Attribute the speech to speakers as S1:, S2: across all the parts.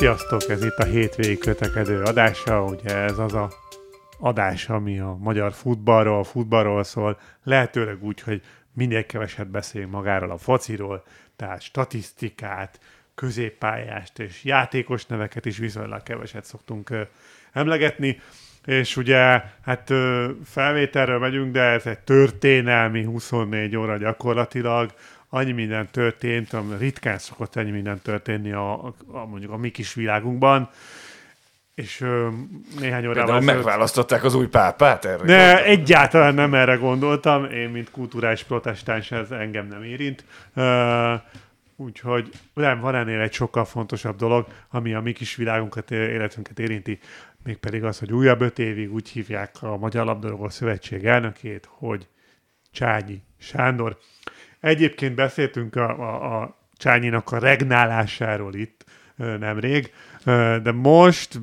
S1: Sziasztok, ez itt a hétvégi kötekedő adása, ugye ez az a adás, ami a magyar futballról, futballról szól, lehetőleg úgy, hogy minél keveset beszél magáról a fociról, tehát statisztikát, középpályást és játékos neveket is viszonylag keveset szoktunk emlegetni, és ugye hát felvételről megyünk, de ez egy történelmi 24 óra gyakorlatilag, annyi minden történt, ami ritkán szokott ennyi minden történni a, a, a mondjuk a mi kis világunkban, és ö, néhány órával
S2: Például
S1: ezelőtt-
S2: megválasztották az új pápát erre?
S1: ne,
S2: gondoltam.
S1: egyáltalán nem erre gondoltam. Én, mint kulturális protestáns, ez engem nem érint. Uh, úgyhogy nem, van ennél egy sokkal fontosabb dolog, ami a mi kis világunkat, életünket érinti, mégpedig az, hogy újabb öt évig úgy hívják a Magyar Labdarúgó Szövetség elnökét, hogy Csányi Sándor. Egyébként beszéltünk a, a, a Csányinak a regnálásáról itt nemrég, de most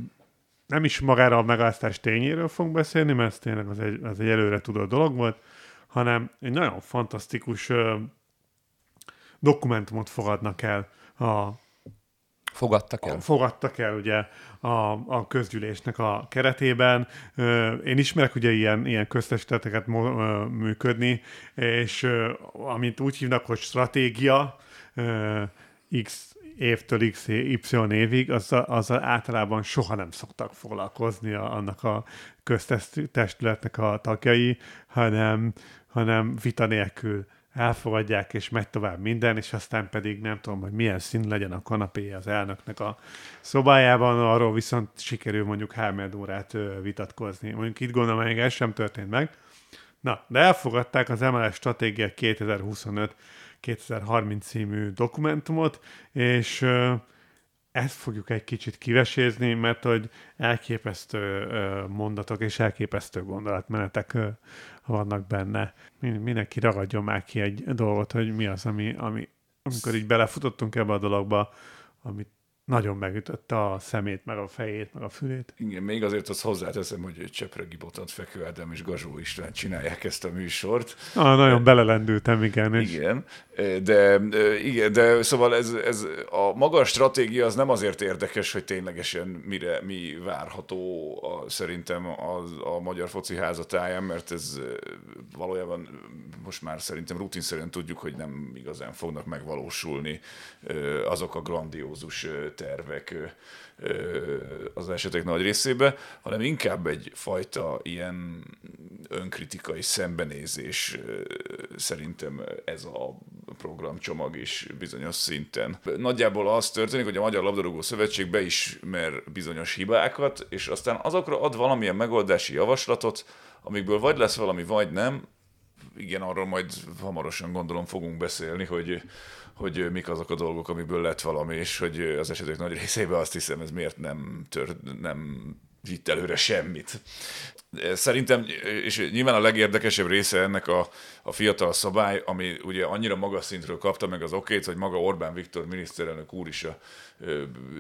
S1: nem is magára a megállítás tényéről fogunk beszélni, mert ez tényleg az egy, az egy előre tudott dolog volt, hanem egy nagyon fantasztikus dokumentumot fogadnak el a,
S3: Fogadtak el?
S1: fogadtak el ugye a, a közgyűlésnek a keretében. Én ismerek ugye ilyen, ilyen ö, működni, és amit úgy hívnak, hogy stratégia, X évtől X Y évig, azzal, azzal általában soha nem szoktak foglalkozni a, annak a köztestületnek a tagjai, hanem, hanem vita nélkül elfogadják, és megy tovább minden, és aztán pedig nem tudom, hogy milyen szín legyen a kanapéja az elnöknek a szobájában, arról viszont sikerül mondjuk három órát vitatkozni. Mondjuk itt gondolom, hogy ez sem történt meg. Na, de elfogadták az MLS Stratégia 2025-2030 című dokumentumot, és ezt fogjuk egy kicsit kivesézni, mert hogy elképesztő mondatok és elképesztő gondolatmenetek vannak benne. Min- Mindenki ragadjon már ki egy dolgot, hogy mi az, ami, ami amikor így belefutottunk ebbe a dologba, amit nagyon megütötte a szemét, meg a fejét, meg a fülét.
S2: Igen, még azért azt hozzáteszem, hogy Csepregi Botant, Fekő Ádám és Gazsó István csinálják ezt a műsort.
S1: Ah, nagyon belelendültem, igen. És
S2: Igen, de, igen, de szóval ez, ez a maga a stratégia az nem azért érdekes, hogy ténylegesen mire mi várható a, szerintem a, a magyar foci házatáján, mert ez valójában most már szerintem rutinszerűen tudjuk, hogy nem igazán fognak megvalósulni azok a grandiózus tervek az esetek nagy részébe, hanem inkább egyfajta ilyen önkritikai szembenézés szerintem ez a programcsomag is bizonyos szinten. Nagyjából az történik, hogy a Magyar Labdarúgó Szövetség beismer bizonyos hibákat, és aztán azokra ad valamilyen megoldási javaslatot, amikből vagy lesz valami, vagy nem. Igen, arról majd hamarosan gondolom fogunk beszélni, hogy hogy mik azok a dolgok, amiből lett valami, és hogy az esetek nagy részében azt hiszem, ez miért nem, tör, nem vitt előre semmit. Szerintem, és nyilván a legérdekesebb része ennek a, a fiatal szabály, ami ugye annyira magas szintről kapta meg az okét, hogy maga Orbán Viktor miniszterelnök úr is a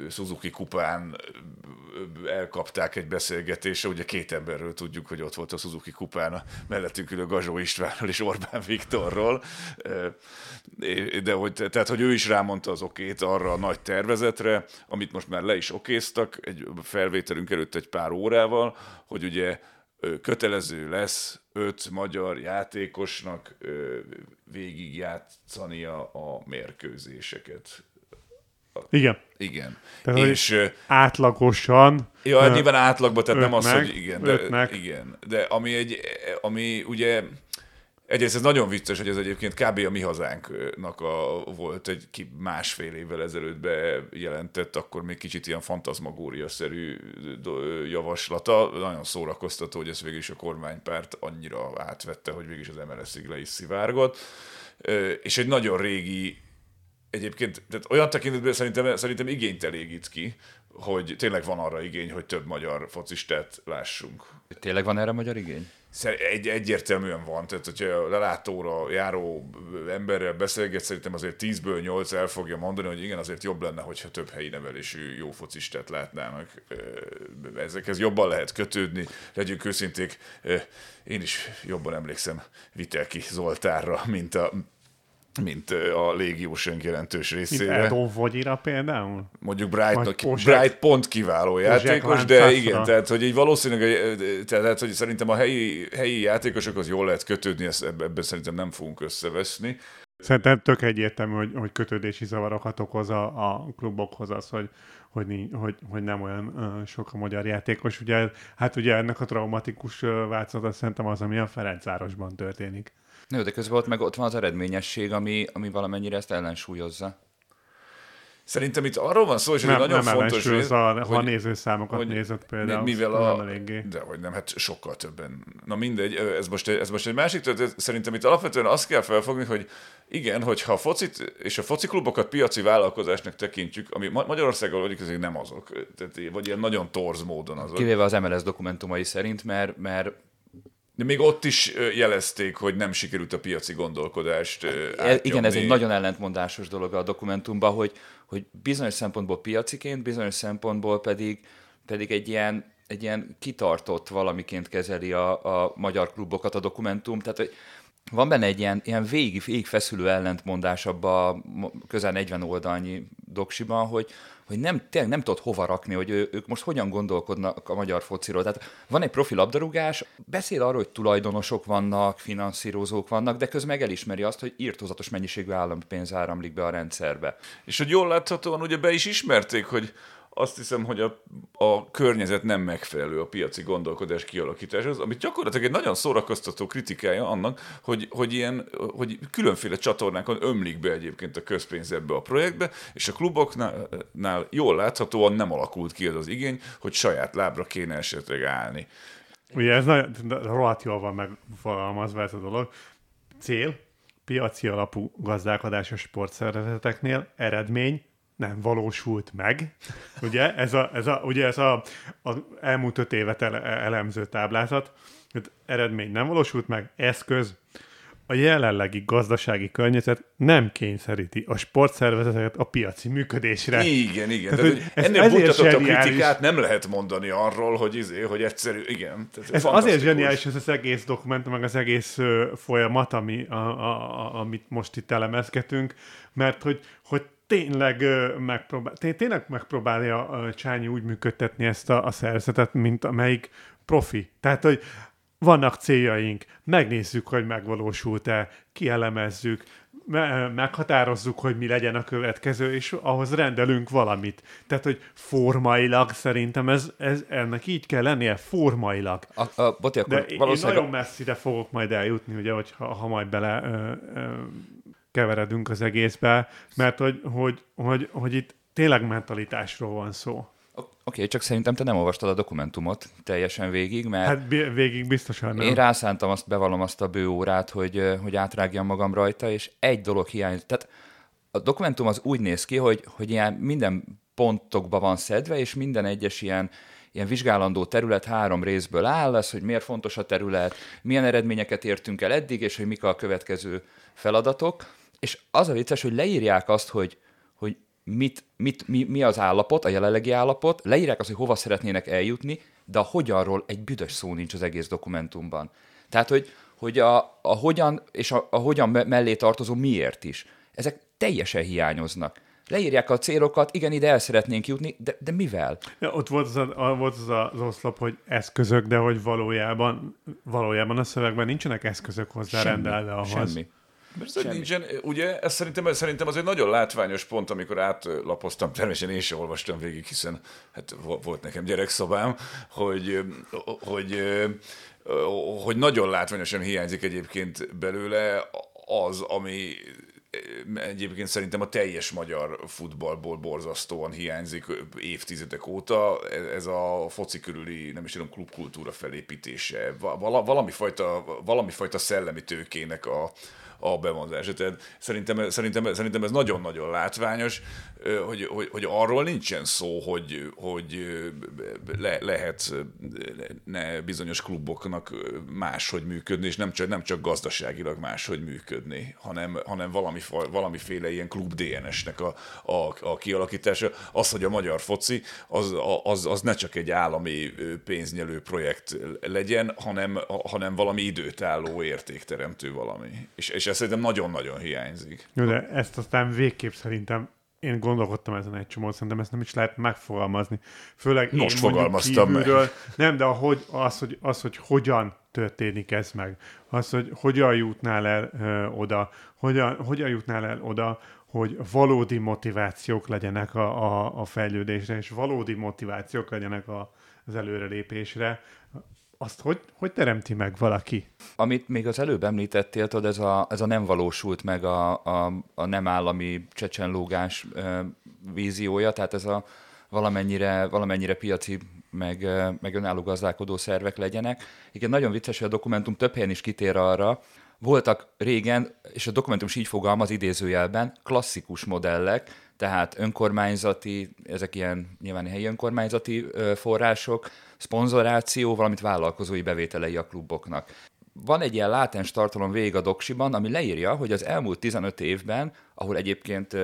S2: Suzuki kupán elkapták egy beszélgetésre, ugye két emberről tudjuk, hogy ott volt a Suzuki kupán a mellettünk ülő Gazsó Istvánról és Orbán Viktorról, de hogy, tehát, hogy ő is rámondta az okét arra a nagy tervezetre, amit most már le is okéztak, egy felvételünk előtt egy pár órával, hogy ugye kötelező lesz öt magyar játékosnak végigjátszania a mérkőzéseket.
S1: igen.
S2: Igen.
S1: Tehát,
S2: és
S1: átlagosan
S2: Ja, hát
S1: ö,
S2: nyilván átlagban, tehát nem az,
S1: ötnek,
S2: hogy igen, de,
S1: ötnek.
S2: igen, de ami, egy, ami ugye Egyrészt ez nagyon vicces, hogy ez egyébként kb. a mi hazánknak a, volt egy ki másfél évvel ezelőtt bejelentett, akkor még kicsit ilyen fantazmagória-szerű javaslata. Nagyon szórakoztató, hogy ezt végül is a kormánypárt annyira átvette, hogy végül is az MLS-ig is szivárgott. És egy nagyon régi egyébként, tehát olyan tekintetben szerintem, szerintem igényt elégít ki, hogy tényleg van arra igény, hogy több magyar focistát lássunk.
S3: Tényleg van erre magyar igény?
S2: Egy, egyértelműen van, tehát hogyha lelátóra járó emberrel beszélget, szerintem azért 10-ből 8 el fogja mondani, hogy igen, azért jobb lenne, hogyha több helyi nevelésű jó focistát látnának. Ezekhez jobban lehet kötődni, legyünk őszinték. Én is jobban emlékszem Vitelki Zoltárra, mint a mint a légiósunk jelentős
S1: Mint
S2: részére.
S1: Edo Vogyira például?
S2: Mondjuk Bright,
S1: Pozsák-
S2: Bright pont kiváló játékos, de igen, tehát hogy így valószínűleg, eh, tehát hogy szerintem a helyi, helyi játékosokhoz jól lehet kötődni, ezt ebbe- ebben szerintem nem fogunk összeveszni.
S1: Szerintem tök egyértelmű, hogy, hogy kötődési zavarokat okoz a, a klubokhoz az, hogy, hogy, hogy, hogy nem olyan sok a magyar játékos. Ugye, hát ugye ennek a traumatikus ö, változata szerintem az, ami a Ferencvárosban történik.
S3: Jó, de közben ott meg ott van az eredményesség, ami, ami valamennyire ezt ellensúlyozza.
S2: Szerintem itt arról van szó, és ez
S1: Nem,
S2: nagyon
S1: nem
S2: fontos
S1: ellensúlyozza,
S2: rész,
S1: ha, ha
S2: hogy-
S1: nézőszámokat
S2: hogy
S1: nézett például,
S2: mivel a,
S1: nem eléggé.
S2: de hogy nem, hát sokkal többen. Na mindegy, ez most, egy- ez most egy másik történet. Szerintem itt alapvetően azt kell felfogni, hogy igen, hogyha a focit és a fociklubokat piaci vállalkozásnak tekintjük, ami Ma- Magyarországon mondjuk ezek nem azok, tehát, vagy ilyen nagyon torz módon azok.
S3: Kivéve az MLS dokumentumai szerint, mert, mert
S2: De még ott is jelezték, hogy nem sikerült a piaci gondolkodást
S3: E- Igen, ez
S2: átnyomni.
S3: egy nagyon ellentmondásos dolog a dokumentumban, hogy, hogy bizonyos szempontból piaciként, bizonyos szempontból pedig, pedig egy ilyen egy ilyen kitartott valamiként kezeli a, a magyar klubokat a dokumentum, tehát hogy van benne egy ilyen, ilyen végig, végig feszülő ellentmondás abba a közel 40 oldalnyi doksiban, hogy, hogy nem, tényleg nem tudod hova rakni, hogy ő, ők most hogyan gondolkodnak a magyar fociról. Tehát van egy profi labdarúgás, beszél arról, hogy tulajdonosok vannak, finanszírozók vannak, de közben meg elismeri azt, hogy írtózatos mennyiségű állampénz áramlik be a rendszerbe.
S2: És hogy jól láthatóan ugye be is ismerték, hogy azt hiszem, hogy a, a környezet nem megfelelő a piaci gondolkodás kialakításhoz, ami gyakorlatilag egy nagyon szórakoztató kritikája annak, hogy, hogy, ilyen, hogy különféle csatornákon ömlik be egyébként a közpénz ebbe a projektbe, és a kluboknál nál jól láthatóan nem alakult ki az az igény, hogy saját lábra kéne esetleg állni.
S1: Ugye ez nagyon, rohadt jól van megfogalmazva ez a dolog. Cél, piaci alapú gazdálkodás a sportszervezeteknél, eredmény, nem valósult meg. Ugye ez a, ez a, ugye ez a, a elmúlt öt évet ele, elemző táblázat, hogy eredmény nem valósult meg, eszköz, a jelenlegi gazdasági környezet nem kényszeríti a sportszervezeteket a piaci működésre.
S2: Igen, igen.
S1: Tehát, hogy ez
S2: ennél
S1: zseniális.
S2: kritikát nem lehet mondani arról, hogy, izé, hogy egyszerű, igen. Tehát
S1: Ez azért zseniális ez az egész dokumentum, meg az egész folyamat, ami, a, a, a, amit most itt elemezgetünk, mert hogy, hogy tényleg megpróbál, té- tényleg megpróbálja Csányi úgy működtetni ezt a, a szervezetet, mint amelyik profi. Tehát, hogy vannak céljaink, megnézzük, hogy megvalósult-e, kielemezzük, me- meghatározzuk, hogy mi legyen a következő, és ahhoz rendelünk valamit. Tehát, hogy formailag szerintem ez, ez ennek így kell lennie, formailag.
S3: A, a, Boti, akkor
S1: De én, nagyon messzire fogok majd eljutni, ugye, hogy ha, ha majd bele ö, ö, keveredünk az egészbe, mert hogy, hogy, hogy, hogy itt tényleg mentalitásról van szó.
S3: Oké, okay, csak szerintem te nem olvastad a dokumentumot teljesen végig, mert hát,
S1: végig biztosan nem.
S3: én rászántam azt, bevallom azt a bő órát, hogy, hogy átrágjam magam rajta, és egy dolog hiányzik. Tehát a dokumentum az úgy néz ki, hogy, hogy ilyen minden pontokba van szedve, és minden egyes ilyen, ilyen vizsgálandó terület három részből áll, lesz, hogy miért fontos a terület, milyen eredményeket értünk el eddig, és hogy mik a következő feladatok. És az a vicces, hogy leírják azt, hogy, hogy mit, mit, mi, mi az állapot, a jelenlegi állapot, leírják azt, hogy hova szeretnének eljutni, de a hogyanról egy büdös szó nincs az egész dokumentumban. Tehát, hogy, hogy a, a hogyan és a, a hogyan me- mellé tartozó miért is. Ezek teljesen hiányoznak. Leírják a célokat, igen, ide el szeretnénk jutni, de, de mivel?
S1: Ja, ott volt az, a, volt az az oszlop, hogy eszközök, de hogy valójában, valójában a szövegben nincsenek eszközök hozzá rendelve ahhoz.
S3: Semmi.
S2: Persze, hogy nincsen, ugye, ez szerintem, szerintem az egy nagyon látványos pont, amikor átlapoztam, természetesen én sem olvastam végig, hiszen hát vo- volt nekem gyerekszobám, hogy, hogy, hogy nagyon látványosan hiányzik egyébként belőle az, ami egyébként szerintem a teljes magyar futballból borzasztóan hiányzik évtizedek óta, ez a foci körüli, nem is tudom, klubkultúra felépítése, vala, valami, fajta, valami fajta szellemi tőkének a, a bevonzása. Tehát szerintem, szerintem, szerintem ez nagyon-nagyon látványos, hogy, hogy, hogy arról nincsen szó, hogy, hogy le, lehet ne bizonyos kluboknak máshogy működni, és nem csak, nem csak gazdaságilag máshogy működni, hanem, hanem valami, valamiféle ilyen klub DNS-nek a, a, a kialakítása. Az, hogy a magyar foci, az, az, az ne csak egy állami pénznyelő projekt legyen, hanem, hanem valami időtálló értékteremtő valami. És, és és ez szerintem nagyon-nagyon hiányzik.
S1: Jó, de ezt aztán végképp szerintem én gondolkodtam ezen egy csomót, szerintem ezt nem is lehet megfogalmazni. Főleg
S2: Most
S1: én
S2: fogalmaztam meg.
S1: Nem, de ahogy, az, hogy, az, hogy hogyan történik ez meg, az, hogy hogyan jutnál el ö, oda, hogyan, hogyan jutnál el oda, hogy valódi motivációk legyenek a, a, a fejlődésre, és valódi motivációk legyenek a, az előrelépésre, azt hogy, hogy teremti meg valaki?
S3: Amit még az előbb említettél, tudod, ez a, ez a nem valósult meg a, a, a nem állami csecsenlógás e, víziója, tehát ez a valamennyire, valamennyire piaci meg, meg önálló gazdálkodó szervek legyenek. Igen, nagyon vicces, hogy a dokumentum több helyen is kitér arra, voltak régen, és a dokumentum is így fogalmaz idézőjelben, klasszikus modellek, tehát önkormányzati, ezek ilyen nyilván helyi önkormányzati források, szponzoráció, valamint vállalkozói bevételei a kluboknak. Van egy ilyen látens tartalom végig a doksiban, ami leírja, hogy az elmúlt 15 évben, ahol egyébként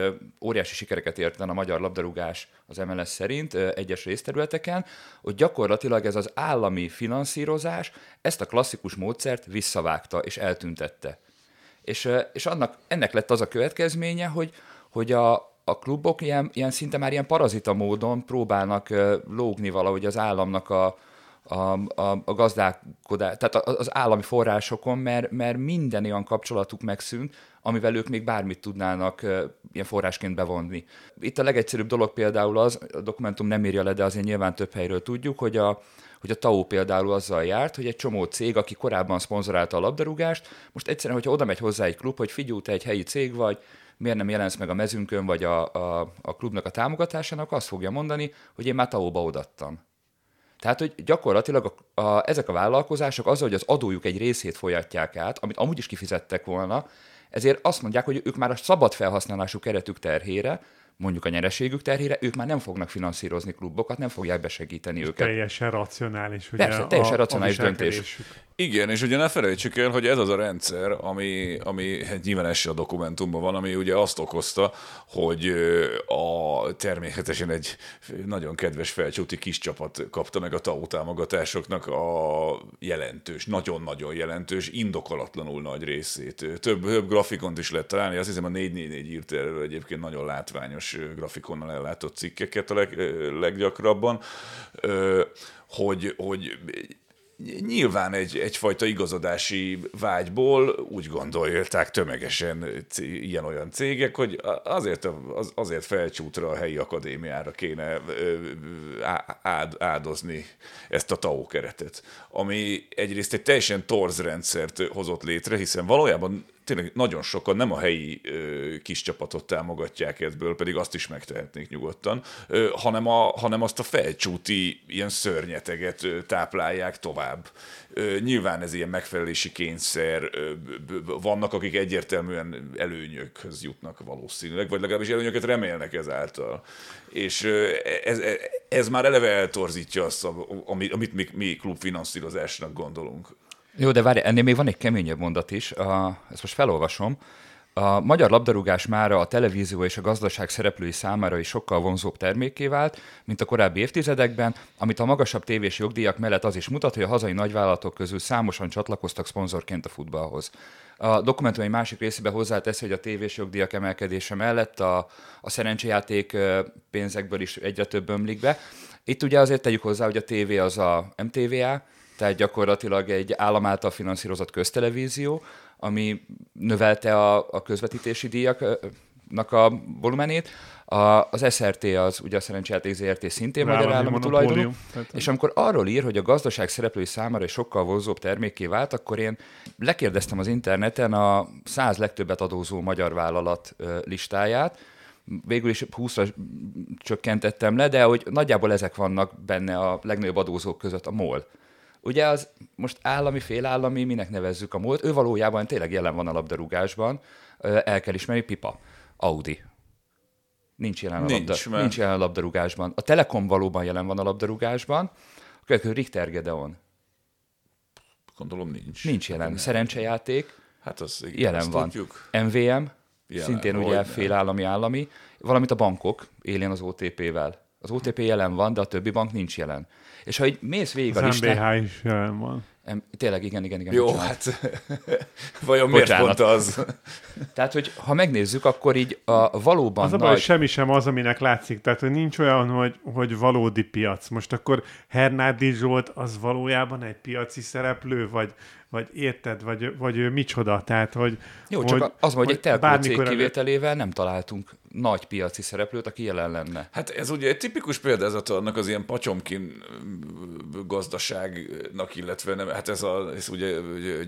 S3: óriási sikereket ért a magyar labdarúgás az MLS szerint egyes részterületeken, hogy gyakorlatilag ez az állami finanszírozás ezt a klasszikus módszert visszavágta és eltüntette. És, és annak, ennek lett az a következménye, hogy, hogy a, a klubok ilyen, ilyen szinte már ilyen parazita módon próbálnak lógni valahogy az államnak a, a, a, a gazdálkodás, tehát az állami forrásokon, mert, mert minden olyan kapcsolatuk megszűnt, amivel ők még bármit tudnának ilyen forrásként bevonni. Itt a legegyszerűbb dolog például az, a dokumentum nem írja le, de azért nyilván több helyről tudjuk, hogy a, hogy a TAO például azzal járt, hogy egy csomó cég, aki korábban szponzorálta a labdarúgást, most egyszerűen, hogyha oda megy hozzá egy klub, hogy figyelj, te egy helyi cég vagy, miért nem jelensz meg a mezünkön, vagy a, a, a klubnak a támogatásának, azt fogja mondani, hogy én már TAO-ba odattam. Tehát, hogy gyakorlatilag a, a, ezek a vállalkozások azzal, hogy az adójuk egy részét folyatják át, amit amúgy is kifizettek volna, ezért azt mondják, hogy ők már a szabad felhasználású keretük terhére mondjuk a nyereségük terhére, ők már nem fognak finanszírozni klubokat, nem fogják besegíteni őket.
S1: Teljesen racionális. Ugye
S3: Persze, teljesen a, racionális a döntés.
S2: Igen, és ugye ne felejtsük el, hogy ez az a rendszer, ami, ami hát nyilván ez a dokumentumban van, ami ugye azt okozta, hogy a természetesen egy nagyon kedves felcsúti kis csapat kapta meg a TAO támogatásoknak a jelentős, nagyon-nagyon jelentős, indokolatlanul nagy részét. Több, több grafikont is lehet találni, azt hiszem a 444 írt erről egyébként nagyon látványos grafikonnal ellátott cikkeket a leg, leggyakrabban, hogy, hogy nyilván egy, egyfajta igazodási vágyból úgy gondolták tömegesen ilyen-olyan cégek, hogy azért, az, azért felcsútra a helyi akadémiára kéne áld, áldozni ezt a TAO keretet, ami egyrészt egy teljesen torz rendszert hozott létre, hiszen valójában tényleg nagyon sokan nem a helyi ö, kis csapatot támogatják ebből, pedig azt is megtehetnék nyugodtan, ö, hanem, a, hanem azt a felcsúti ilyen szörnyeteget ö, táplálják tovább. Ö, nyilván ez ilyen megfelelési kényszer, ö, vannak, akik egyértelműen előnyökhöz jutnak valószínűleg, vagy legalábbis előnyöket remélnek ezáltal. És ö, ez, ez már eleve eltorzítja azt, amit mi, mi klubfinanszírozásnak gondolunk.
S3: Jó, de várj, ennél még van egy keményebb mondat is, a, ezt most felolvasom. A magyar labdarúgás mára a televízió és a gazdaság szereplői számára is sokkal vonzóbb termékké vált, mint a korábbi évtizedekben, amit a magasabb tévés jogdíjak mellett az is mutat, hogy a hazai nagyvállalatok közül számosan csatlakoztak szponzorként a futballhoz. A dokumentum egy másik részében hozzátesz, hogy a tévés jogdíjak emelkedése mellett a, a szerencsejáték pénzekből is egyre több ömlik be. Itt ugye azért tegyük hozzá, hogy a tévé az a MTVA, tehát gyakorlatilag egy állam által finanszírozott köztelevízió, ami növelte a, a közvetítési díjaknak a volumenét. A, az SRT az ugye a szerencsejáték ZRT szintén magyar állami tulajdonú, és amikor arról ír, hogy a gazdaság szereplői számára egy sokkal vonzóbb termékké vált, akkor én lekérdeztem az interneten a száz legtöbbet adózó magyar vállalat listáját, végül is 20-ra csökkentettem le, de hogy nagyjából ezek vannak benne a legnagyobb adózók között, a MOL Ugye az most állami, félállami, minek nevezzük a múlt, ő valójában tényleg jelen van a labdarúgásban, el kell ismerni, pipa, Audi. Nincs jelen, a, nincs, labda, mert... nincs jelen a labdarúgásban. A Telekom valóban jelen van a labdarúgásban, a következő Richter Gedeon.
S2: Gondolom nincs.
S3: Nincs jelen. Szerencsejáték.
S2: Hát az igen,
S3: jelen van. Tudjuk. MVM, jelen, szintén ugye félállami állami, valamint a bankok élén az OTP-vel. Az OTP jelen van, de a többi bank nincs jelen. És ha így mész végig
S1: az
S3: a listán...
S1: MBH is jelen van.
S3: Em, tényleg, igen, igen, igen.
S2: Jó, hát vajon miért pont az?
S3: Tehát, hogy ha megnézzük, akkor így a valóban
S1: Az a baj,
S3: nagy...
S1: hogy semmi sem az, aminek látszik. Tehát, hogy nincs olyan, hogy, hogy valódi piac. Most akkor Hernádi Zsolt az valójában egy piaci szereplő, vagy, vagy érted, vagy, vagy ő micsoda? Tehát, hogy...
S3: Jó, csak hogy, az, hogy egy telkó cég kivételével nem találtunk nagy piaci szereplőt, aki jelen lenne.
S2: Hát ez ugye egy tipikus példázata annak az ilyen pacsomkin gazdaságnak, illetve nem, hát ez, a, ez ugye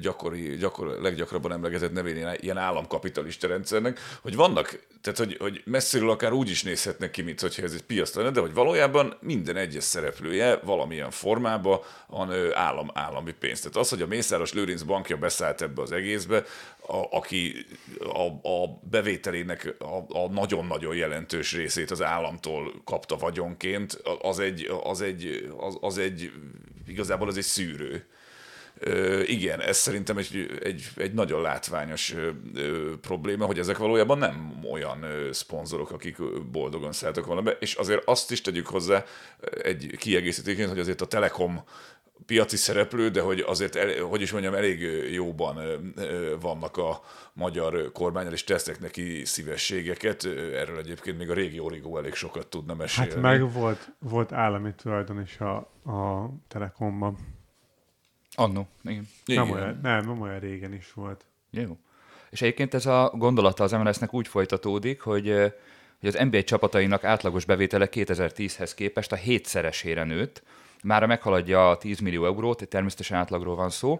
S2: gyakori, gyakor, leggyakrabban emlegetett nevén ilyen- államkapitalista rendszernek, hogy vannak, tehát hogy, hogy messziről akár úgy is nézhetnek ki, mint hogyha ez egy piac lenne, de hogy valójában minden egyes szereplője valamilyen formában van állam, állami pénz. Tehát az, hogy a Mészáros Lőrinc bankja beszállt ebbe az egészbe, a, aki a, a bevételének a, a nagyon-nagyon jelentős részét az államtól kapta vagyonként, az egy, az egy, az, az egy igazából az egy szűrő. Ö, igen, ez szerintem egy, egy, egy nagyon látványos ö, ö, probléma, hogy ezek valójában nem olyan ö, szponzorok, akik boldogan szálltak volna be, és azért azt is tegyük hozzá egy kiegészítőként, hogy azért a Telekom piaci szereplő, de hogy azért, el, hogy is mondjam, elég jóban vannak a magyar ö, kormánynál, és tesznek neki szívességeket. Erről egyébként még a régi Origó elég sokat tudna mesélni.
S1: Hát meg volt, volt állami tulajdon is a, a Telekomban.
S3: Annó, igen.
S1: Nem
S2: Igen.
S1: olyan, nem, nem olyan régen is volt.
S3: Jó. És egyébként ez a gondolata az MLS-nek úgy folytatódik, hogy, hogy az NBA csapatainak átlagos bevétele 2010-hez képest a hétszeresére nőtt, mára meghaladja a 10 millió eurót, természetesen átlagról van szó,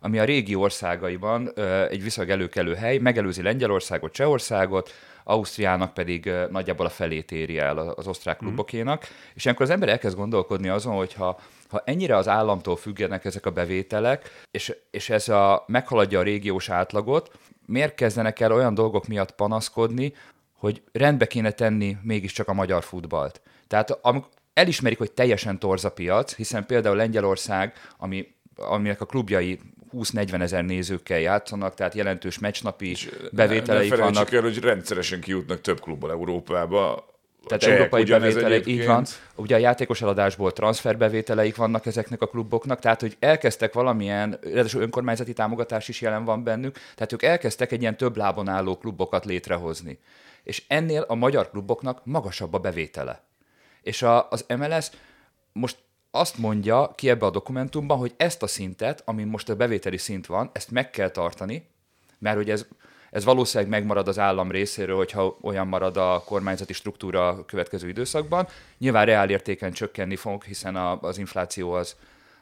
S3: ami a régi országaiban egy viszonylag előkelő hely, megelőzi Lengyelországot, Csehországot, Ausztriának pedig nagyjából a felét éri el az osztrák klubokénak, és ilyenkor az ember elkezd gondolkodni azon, hogy ha, ha ennyire az államtól függenek ezek a bevételek, és, és ez a, meghaladja a régiós átlagot, miért kezdenek el olyan dolgok miatt panaszkodni, hogy rendbe kéne tenni mégiscsak a magyar futballt. Tehát amikor elismerik, hogy teljesen torz a piac, hiszen például Lengyelország, ami, aminek a klubjai 20-40 ezer nézőkkel játszanak, tehát jelentős meccsnapi bevételeik
S2: ne, ne
S3: vannak.
S2: el, hogy rendszeresen kijutnak több klubból Európába.
S3: Tehát
S2: csehek
S3: európai bevételeik, így van. Ugye a játékos eladásból transferbevételeik vannak ezeknek a kluboknak, tehát hogy elkezdtek valamilyen, ráadásul önkormányzati támogatás is jelen van bennük, tehát ők elkezdtek egy ilyen több lábon álló klubokat létrehozni. És ennél a magyar kluboknak magasabb a bevétele. És a, az MLS most azt mondja ki ebbe a dokumentumban, hogy ezt a szintet, amin most a bevételi szint van, ezt meg kell tartani, mert hogy ez, ez valószínűleg megmarad az állam részéről, hogyha olyan marad a kormányzati struktúra a következő időszakban. Nyilván reálértéken csökkenni fog, hiszen a, az infláció az,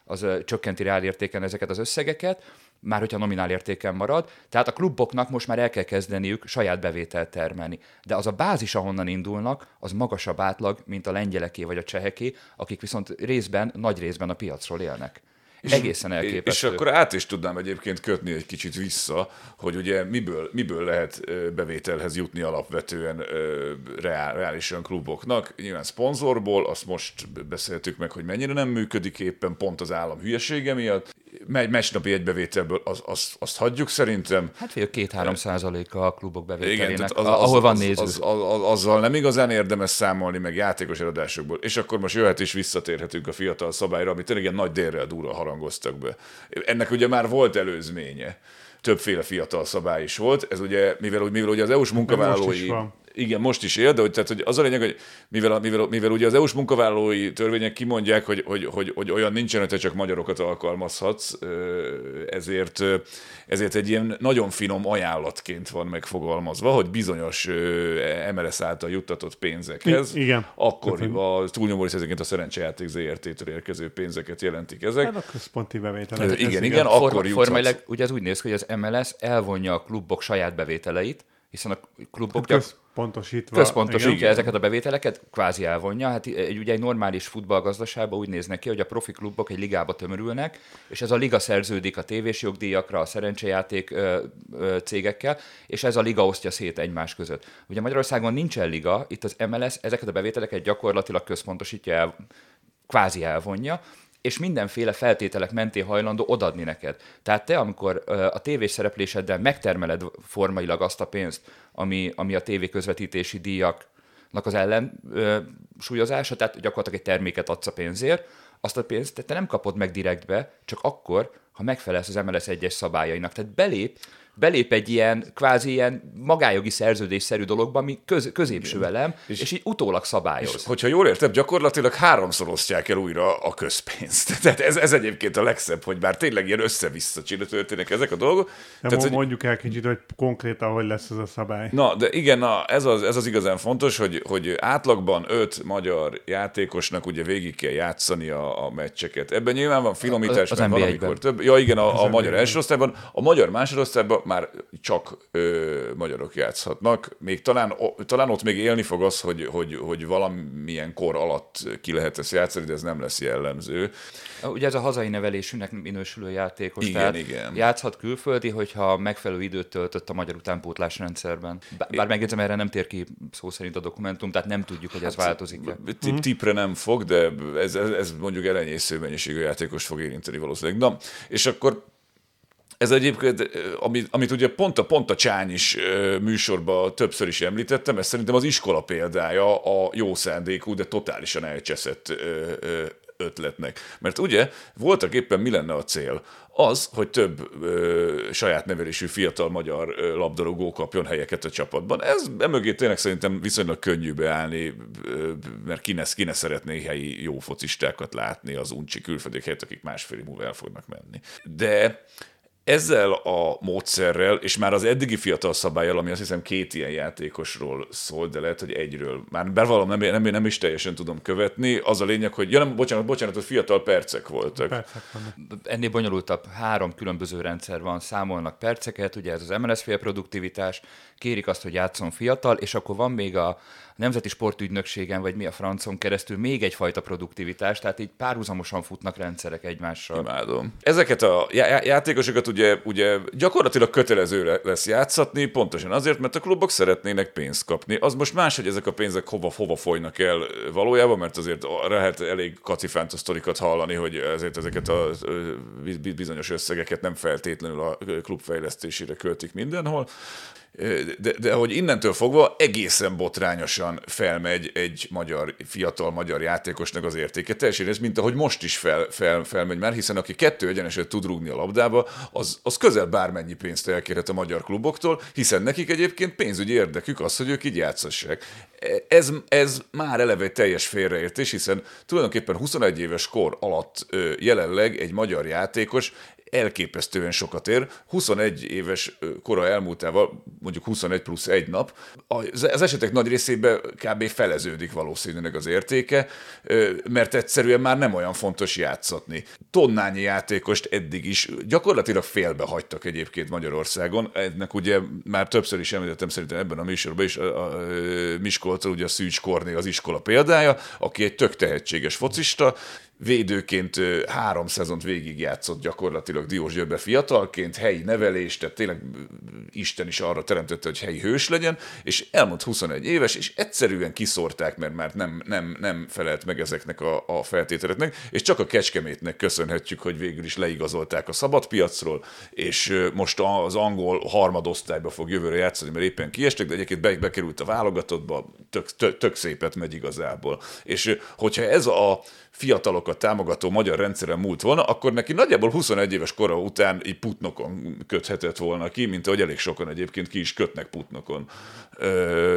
S3: az csökkenti reálértéken ezeket az összegeket, már hogyha nominál értéken marad. Tehát a kluboknak most már el kell kezdeniük saját bevételt termelni. De az a bázis, ahonnan indulnak, az magasabb átlag, mint a lengyeleké vagy a cseheké, akik viszont részben, nagy részben a piacról élnek. Egészen
S2: És
S3: elképesztő.
S2: akkor át is tudnám egyébként kötni egy kicsit vissza, hogy ugye miből, miből lehet bevételhez jutni alapvetően reál, reálisan kluboknak. Nyilván szponzorból, azt most beszéltük meg, hogy mennyire nem működik éppen pont az állam hülyesége miatt. Megy meccsnapi egybevételből, az, az, azt hagyjuk szerintem.
S3: Hát fél két-három százaléka a klubok
S2: Igen,
S3: bevételének,
S2: tehát
S3: az, ahol van néző.
S2: Az, az, az, azzal nem igazán érdemes számolni, meg játékos eladásokból. És akkor most jöhet és visszatérhetünk a fiatal szabályra, amit tényleg ilyen nagy délrel durva harangoztak be. Ennek ugye már volt előzménye. Többféle fiatal szabály is volt. Ez ugye, mivel, mivel ugye az EU-s munkavállalói... Igen, most is él, de hogy, tehát, hogy az a lényeg, hogy mivel, mivel, mivel ugye az EU-s munkavállalói törvények kimondják, hogy, hogy, hogy, hogy olyan nincsen, hogy te csak magyarokat alkalmazhatsz, ezért, ezért egy ilyen nagyon finom ajánlatként van megfogalmazva, hogy bizonyos ö, MLS által juttatott pénzekhez,
S1: I- igen.
S2: akkor a túlnyomó ezeket a szerencsejáték ZRT-től érkező pénzeket jelentik ezek.
S1: Hát a központi bevétel.
S2: Ö,
S1: Ez
S2: igen,
S1: igaz.
S2: igen, akkor
S3: Forma,
S2: juthatsz.
S3: formailag ugye ez úgy néz ki, hogy az MLS elvonja a klubok saját bevételeit, hiszen a klubok
S1: Hát központosítva.
S3: központosítja
S1: igen.
S3: ezeket a bevételeket, kvázi elvonja. Hát egy, ugye egy normális futballgazdaságban úgy néznek ki, hogy a profi klubok egy ligába tömörülnek, és ez a liga szerződik a tévés jogdíjakra, a szerencsejáték ö, ö, cégekkel, és ez a liga osztja szét egymás között. Ugye Magyarországon nincsen liga, itt az MLS ezeket a bevételeket gyakorlatilag központosítja el, kvázi elvonja, és mindenféle feltételek mentén hajlandó odadni neked. Tehát te, amikor a tévés szerepléseddel megtermeled formailag azt a pénzt, ami, ami a tévé közvetítési díjaknak az ellen ö, súlyozása, tehát gyakorlatilag egy terméket adsz a pénzért, azt a pénzt te nem kapod meg direktbe, csak akkor, ha megfelelsz az MLS egyes szabályainak. Tehát belép, belép egy ilyen kvázi ilyen magájogi szerződésszerű dologba, ami köz, középső elem, és, és így utólag szabályoz. És
S2: hogyha jól értem, gyakorlatilag háromszor osztják el újra a közpénzt. Tehát ez, ez egyébként a legszebb, hogy már tényleg ilyen össze-vissza történnek ezek a dolgok.
S1: De
S2: Tehát,
S1: mondjuk el kicsit, hogy konkrétan hogy lesz ez a szabály.
S2: Na, de igen, na, ez, az, ez az igazán fontos, hogy, hogy átlagban öt magyar játékosnak ugye végig kell játszani a, a meccseket. Ebben nyilván van finomítás,
S3: az
S2: meg
S3: NBA-ben.
S2: valamikor több. Ja igen, a, a magyar első osztályban. A magyar másodosztályban már csak ö, magyarok játszhatnak. Még talán, o, talán ott még élni fog az, hogy, hogy, hogy valamilyen kor alatt ki lehet ezt játszani, de ez nem lesz jellemző.
S3: Ugye ez a hazai nevelésűnek minősülő játékos,
S2: Igen,
S3: tehát
S2: igen.
S3: játszhat külföldi, hogyha megfelelő időt töltött a magyar utánpótlás rendszerben. Bár, bár megjegyzem, erre nem tér ki szó szerint a dokumentum, tehát nem tudjuk, hogy ez változik-e.
S2: Tip, tipre nem fog, de ez, ez, ez mondjuk elenyésző mennyiségű játékos fog érinteni valószínűleg. Na, és akkor ez egyébként, amit, amit ugye pont a, pont a Csány is műsorban többször is említettem, ez szerintem az iskola példája a jó szándékú, de totálisan elcseszett ötletnek. Mert ugye voltak éppen mi lenne a cél? Az, hogy több ö, saját nevelésű fiatal magyar ö, labdarúgó kapjon helyeket a csapatban. Ez emögé tényleg szerintem viszonylag könnyű beállni, ö, mert ki ne, ki ne szeretné helyi jó focistákat látni az uncsi külföldiek helyett, akik másfél múlva el fognak menni. De ezzel a módszerrel, és már az eddigi fiatal szabályjal, ami azt hiszem két ilyen játékosról szól, de lehet, hogy egyről, már bevallom, nem, nem, nem is teljesen tudom követni, az a lényeg, hogy, ja nem, bocsánat, bocsánat, hogy fiatal percek voltak.
S1: Percek vannak.
S3: ennél bonyolultabb három különböző rendszer van, számolnak perceket, ugye ez az MLS fél produktivitás, kérik azt, hogy játszon fiatal, és akkor van még a Nemzeti Sportügynökségen, vagy mi a francon keresztül még egyfajta produktivitás, tehát így párhuzamosan futnak rendszerek egymással.
S2: Imádom. Ezeket a já- játékosokat ugye, ugye gyakorlatilag kötelező le- lesz játszatni, pontosan azért, mert a klubok szeretnének pénzt kapni. Az most más, hogy ezek a pénzek hova, hova folynak el valójában, mert azért lehet elég kacifántos sztorikat hallani, hogy ezért ezeket a bizonyos összegeket nem feltétlenül a klub fejlesztésére költik mindenhol. De, de hogy innentől fogva egészen botrányosan felmegy egy magyar, fiatal magyar játékosnak az értéke. Teljesen ez, mint ahogy most is fel, fel, felmegy már, hiszen aki kettő egyeneset tud rúgni a labdába, az, az közel bármennyi pénzt elkérhet a magyar kluboktól, hiszen nekik egyébként pénzügyi érdekük az, hogy ők így játszassák. Ez, ez már eleve egy teljes félreértés, hiszen tulajdonképpen 21 éves kor alatt jelenleg egy magyar játékos elképesztően sokat ér. 21 éves kora elmúltával, mondjuk 21 plusz egy nap, az esetek nagy részében kb. feleződik valószínűleg az értéke, mert egyszerűen már nem olyan fontos játszatni. Tonnányi játékost eddig is gyakorlatilag félbe hagytak egyébként Magyarországon. Ennek ugye már többször is említettem szerintem ebben a műsorban is, a, a, a Miskolcon ugye a Szűcs Korné az iskola példája, aki egy tök tehetséges focista, védőként három szezont végigjátszott gyakorlatilag Diós Györbe fiatalként, helyi nevelést, tehát tényleg Isten is arra teremtette, hogy helyi hős legyen, és elmúlt 21 éves, és egyszerűen kiszórták, mert már nem, nem, nem felelt meg ezeknek a, a feltételeknek, és csak a Kecskemétnek köszönhetjük, hogy végül is leigazolták a szabadpiacról, és most az angol harmadosztályba fog jövőre játszani, mert éppen kiestek, de egyébként be, bekerült a válogatottba, tök, tök, tök szépet megy igazából. És hogyha ez a fiatalokat támogató magyar rendszeren múlt volna, akkor neki nagyjából 21 éves kora után így putnokon köthetett volna ki, mint ahogy elég sokan egyébként ki is kötnek putnokon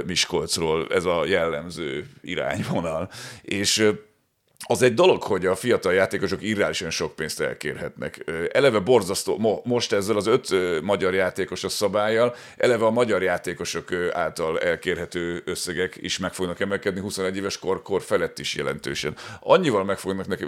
S2: Miskolcról. Ez a jellemző irányvonal. És az egy dolog, hogy a fiatal játékosok irreálisan sok pénzt elkérhetnek. Eleve borzasztó, mo, most ezzel az öt magyar játékosos szabályjal, eleve a magyar játékosok által elkérhető összegek is meg fognak emelkedni 21 éves kor, kor felett is jelentősen. Annyival meg fognak neki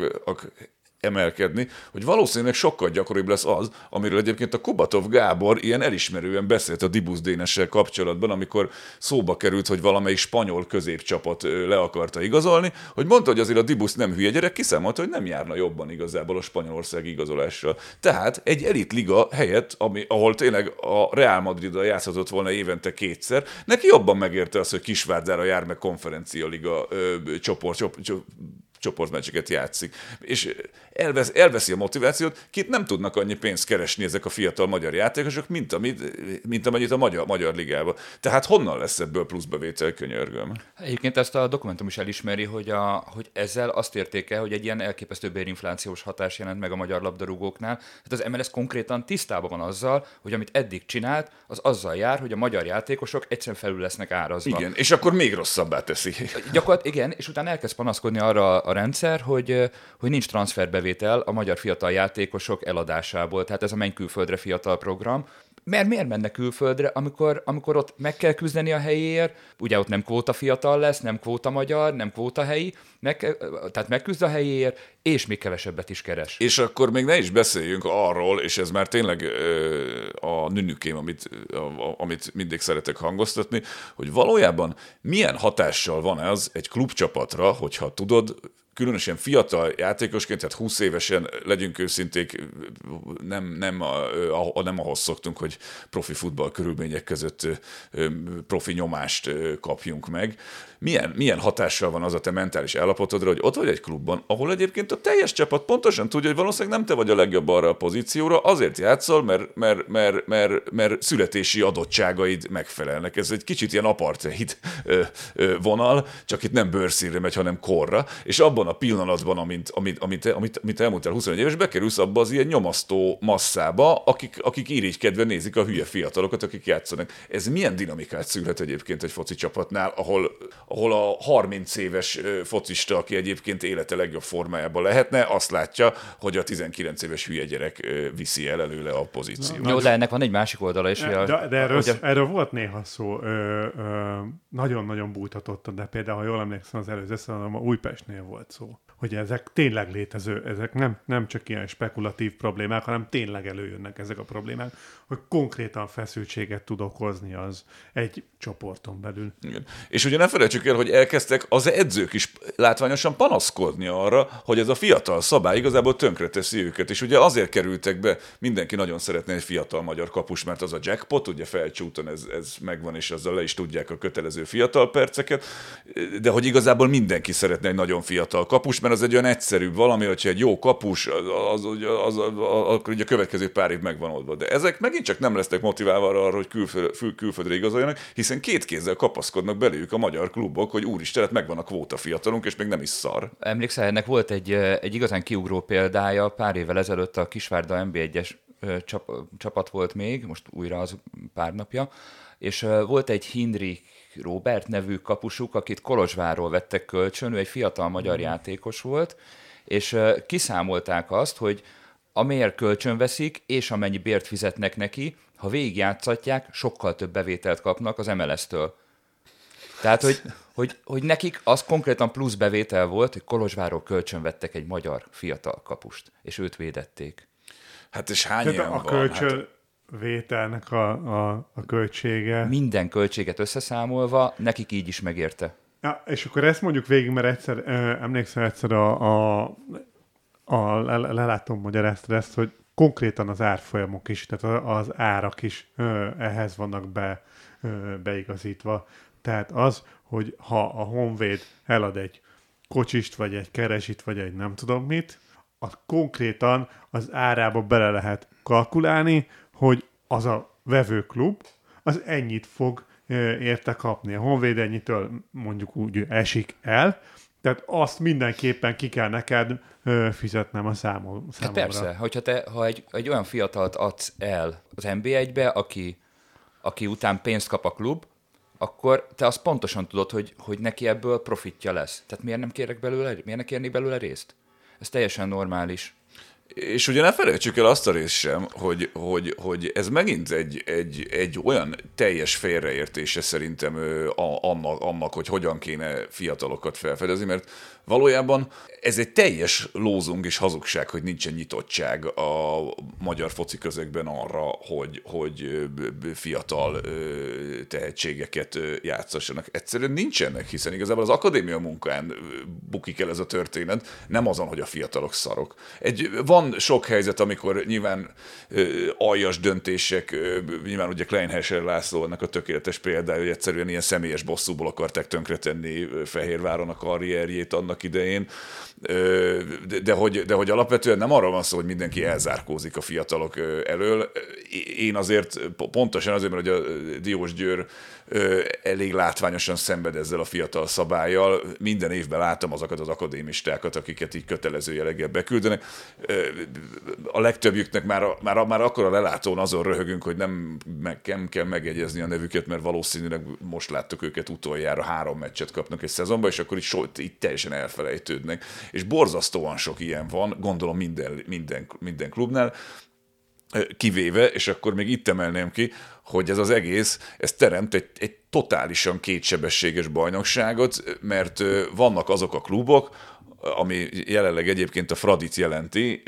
S2: emelkedni, hogy valószínűleg sokkal gyakoribb lesz az, amiről egyébként a Kubatov Gábor ilyen elismerően beszélt a Dibusz Dénessel kapcsolatban, amikor szóba került, hogy valamelyik spanyol középcsapat le akarta igazolni, hogy mondta, hogy azért a Dibusz nem hülye gyerek, kiszámolta, hogy nem járna jobban igazából a Spanyolország igazolással. Tehát egy elit liga helyett, ami, ahol tényleg a Real madrid játszhatott volna évente kétszer, neki jobban megérte az, hogy Kisvárdára jár meg konferencia liga ö, csoport, csoport, csoportmeccseket játszik. És elvesz, elveszi a motivációt, kit nem tudnak annyi pénzt keresni ezek a fiatal magyar játékosok, mint, amit, mint amennyit a magyar, magyar ligában. Tehát honnan lesz ebből pluszbevétel, könyörgöm?
S3: Egyébként ezt a dokumentum is elismeri, hogy, a, hogy ezzel azt értéke, hogy egy ilyen elképesztő bérinflációs hatás jelent meg a magyar labdarúgóknál. Tehát az MLS konkrétan tisztában van azzal, hogy amit eddig csinált, az azzal jár, hogy a magyar játékosok egyszerűen felül lesznek árazva.
S2: Igen, és akkor még rosszabbá teszi.
S3: Gyakorlat, igen, és utána elkezd panaszkodni arra a rendszer, hogy, hogy nincs transferbevétel a magyar fiatal játékosok eladásából. Tehát ez a Menj külföldre fiatal program, mert miért mennek külföldre, amikor, amikor ott meg kell küzdeni a helyéért, ugye ott nem kvóta fiatal lesz, nem kvóta magyar, nem kvóta helyi, meg, tehát megküzd a helyéért, és még kevesebbet is keres.
S2: És akkor még ne is beszéljünk arról, és ez már tényleg a nünükém, amit, amit mindig szeretek hangoztatni, hogy valójában milyen hatással van ez egy klubcsapatra, hogyha tudod, különösen fiatal játékosként, tehát 20 évesen, legyünk őszinték, nem, nem, a, a, nem ahhoz szoktunk, hogy profi futball körülmények között profi nyomást kapjunk meg. Milyen, milyen hatással van az a te mentális állapotodra, hogy ott vagy egy klubban, ahol egyébként a teljes csapat pontosan tudja, hogy valószínűleg nem te vagy a legjobb arra a pozícióra, azért játszol, mert, mert, mert, mert, mert születési adottságaid megfelelnek. Ez egy kicsit ilyen apartheid vonal, csak itt nem bőrszínre megy, hanem korra, és abban a pillanatban, amint, amit, amit, amit, amit elmúltál 21 éves, bekerülsz abba az ilyen nyomasztó masszába, akik, akik irigykedve nézik a hülye fiatalokat, akik játszanak. Ez milyen dinamikát szülhet egyébként egy foci csapatnál, ahol, ahol a 30 éves focista, aki egyébként élete legjobb formájában lehetne, azt látja, hogy a 19 éves hülye gyerek viszi el előle a pozíciót.
S3: Jó, de ennek van egy másik oldala is.
S1: De, de, de erről, a... erről volt néha szó, nagyon-nagyon bújtatott, de például, ha jól emlékszem, az előző a Újpestnél volt szó hogy ezek tényleg létező, ezek nem, nem csak ilyen spekulatív problémák, hanem tényleg előjönnek ezek a problémák, hogy konkrétan feszültséget tud okozni az egy csoporton belül.
S2: Igen. És ugye ne felejtsük el, hogy elkezdtek az edzők is látványosan panaszkodni arra, hogy ez a fiatal szabály igazából tönkreteszi őket. És ugye azért kerültek be, mindenki nagyon szeretne egy fiatal magyar kapus, mert az a jackpot, ugye felcsúton ez, ez megvan, és azzal le is tudják a kötelező fiatal perceket, de hogy igazából mindenki szeretne egy nagyon fiatal kapus, mert az egy olyan egyszerűbb valami, hogyha egy jó kapus, az, az, az, az, akkor ugye a következő pár év megvan oldva. De ezek megint csak nem lesznek motiválva arra, hogy külföld, külföldre igazoljanak, hiszen két kézzel kapaszkodnak belőlük a magyar klubok, hogy úristen, hát megvan a kvóta fiatalunk, és még nem is szar.
S3: Emlékszel, ennek volt egy, egy igazán kiugró példája pár évvel ezelőtt a Kisvárda NB1-es csap, csapat volt még, most újra az pár napja, és volt egy Hindrik Robert nevű kapusuk, akit Kolozsvárról vettek kölcsön, ő egy fiatal magyar mm. játékos volt, és kiszámolták azt, hogy amelyért kölcsön veszik, és amennyi bért fizetnek neki, ha végigjátszatják, sokkal több bevételt kapnak az MLS-től. Tehát, hogy, hogy, hogy nekik az konkrétan plusz bevétel volt, hogy Kolozsváról kölcsön vettek egy magyar fiatal kapust, és őt védették.
S2: Hát és hány ilyen
S1: a
S2: van?
S1: kölcsön,
S2: Hát,
S1: vételnek a, a, a költsége.
S3: Minden költséget összeszámolva, nekik így is megérte.
S1: Ja, és akkor ezt mondjuk végig, mert egyszer, ö, emlékszem egyszer a, a, a lelátom magyaráztad ezt, hogy konkrétan az árfolyamok is, tehát az árak is ö, ehhez vannak be, ö, beigazítva. Tehát az, hogy ha a Honvéd elad egy kocsist, vagy egy keresit, vagy egy nem tudom mit, az konkrétan az árába bele lehet kalkulálni, hogy az a vevőklub, az ennyit fog érte kapni. A Honvéd ennyitől mondjuk úgy esik el, tehát azt mindenképpen ki kell neked fizetnem a számol,
S3: Hát
S1: számomra.
S3: persze, hogyha te, ha egy, egy olyan fiatalt adsz el az NB1-be, aki, aki után pénzt kap a klub, akkor te azt pontosan tudod, hogy, hogy neki ebből profitja lesz. Tehát miért nem kérek belőle, miért ne kérni belőle részt? Ez teljesen normális.
S2: És ugye ne felejtsük el azt a részt sem, hogy, hogy, hogy ez megint egy, egy, egy olyan teljes félreértése szerintem a, annak, annak, hogy hogyan kéne fiatalokat felfedezni, mert valójában ez egy teljes lózung és hazugság, hogy nincsen nyitottság a magyar foci közegben arra, hogy, hogy fiatal tehetségeket játszassanak. Egyszerűen nincsenek, hiszen igazából az akadémia munkán bukik el ez a történet, nem azon, hogy a fiatalok szarok. Egy, van sok helyzet, amikor nyilván aljas döntések, nyilván ugye Kleinhesser László ennek a tökéletes példája, hogy egyszerűen ilyen személyes bosszúból akarták tönkretenni Fehérváron a karrierjét annak idején, ö, de, de, hogy, de hogy alapvetően nem arról van szó, hogy mindenki elzárkózik a fiatalok elől. Én azért, pontosan azért, mert hogy a Diós Győr elég látványosan szenved ezzel a fiatal szabályjal. Minden évben látom azokat az akadémistákat, akiket így kötelező jelleggel beküldenek. A legtöbbjüknek már, már, már akkor a lelátón azon röhögünk, hogy nem, meg, nem kell megegyezni a nevüket, mert valószínűleg most láttuk őket utoljára, három meccset kapnak egy szezonban, és akkor így, so, így teljesen elfelejtődnek. És borzasztóan sok ilyen van, gondolom minden, minden, minden klubnál, kivéve, és akkor még itt emelném ki, hogy ez az egész, ez teremt egy, egy totálisan kétsebességes bajnokságot, mert vannak azok a klubok, ami jelenleg egyébként a Fradit jelenti,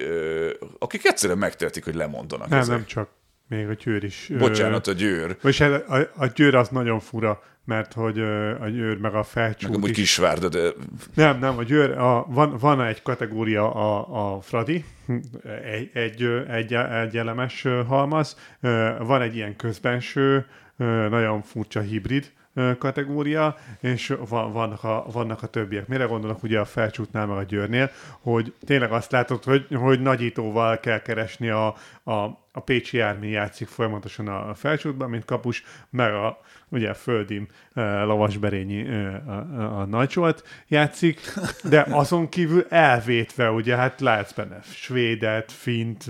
S2: akik egyszerűen megtehetik, hogy lemondanak.
S1: Nem, ezek. nem csak. Még a győr is.
S2: Bocsánat, a győr.
S1: Vagy hát a, a győr az nagyon fura, mert hogy a győr meg a felcsút
S2: Meg amúgy Kisvárda, de...
S1: Nem, nem, a győr, a, van, van egy kategória a, a Fradi, egy, egy, egy, egy elemes halmaz, van egy ilyen közbenső, nagyon furcsa hibrid, kategória, és vannak a, vannak a többiek. Mire gondolok ugye a felcsútnál, meg a győrnél, hogy tényleg azt látod, hogy, hogy nagyítóval kell keresni a, a, a Pécsi Jármi játszik folyamatosan a felcsútban, mint kapus, meg a ugye földim uh, Lavasberényi uh, a, a, a Nagycsolt játszik, de azon kívül elvétve, ugye hát látsz benne svédet, fint,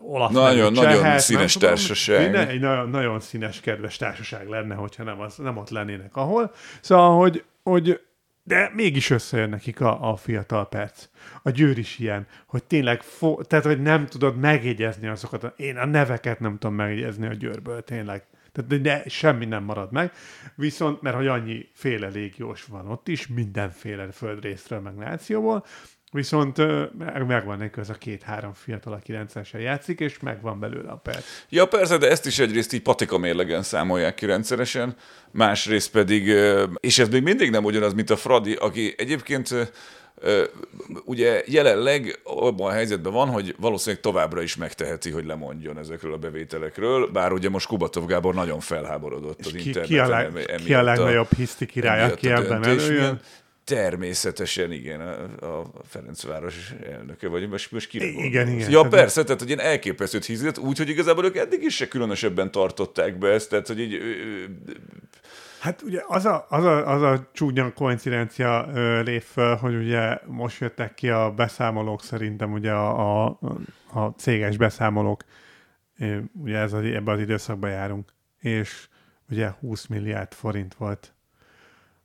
S2: olasz nagyon, csehet, nagyon színes tudom, társaság.
S1: Minden, egy nagyon, nagyon színes, kedves társaság lenne, hogyha nem, az, nem ott lennének ahol. Szóval, hogy, hogy de mégis összejön nekik a, a fiatal perc. A győr is ilyen, hogy tényleg, fo- tehát, hogy nem tudod megjegyezni azokat, a, én a neveket nem tudom megjegyezni a győrből, tényleg. Tehát de semmi nem marad meg. Viszont, mert hogy annyi féle légiós van ott is, mindenféle földrészről, meg nációból, Viszont megvan neki az a két-három fiatal, aki rendszeresen játszik, és megvan belőle a perc.
S2: Ja persze, de ezt is egyrészt így patika mérlegen számolják ki rendszeresen, másrészt pedig, és ez még mindig nem ugyanaz, mint a Fradi, aki egyébként ugye jelenleg abban a helyzetben van, hogy valószínűleg továbbra is megteheti, hogy lemondjon ezekről a bevételekről, bár ugye most Kubatov Gábor nagyon felháborodott az
S1: ki, interneten. Ki a, leg, ki a legnagyobb hiszti király, aki ebben előjön?
S2: Természetesen igen, a, a Ferencváros elnöke, vagy most, most kire
S1: Igen, igen.
S2: Ja, persze, tehát hogy ilyen elképesztőt hízett, úgyhogy igazából ők eddig is se különösebben tartották be ezt, tehát hogy így...
S1: Hát ugye az a, az a, az a csúnya koincidencia lép föl, hogy ugye most jöttek ki a beszámolók szerintem, ugye a, a, a céges beszámolók, ugye ez az, ebben az időszakban járunk, és ugye 20 milliárd forint volt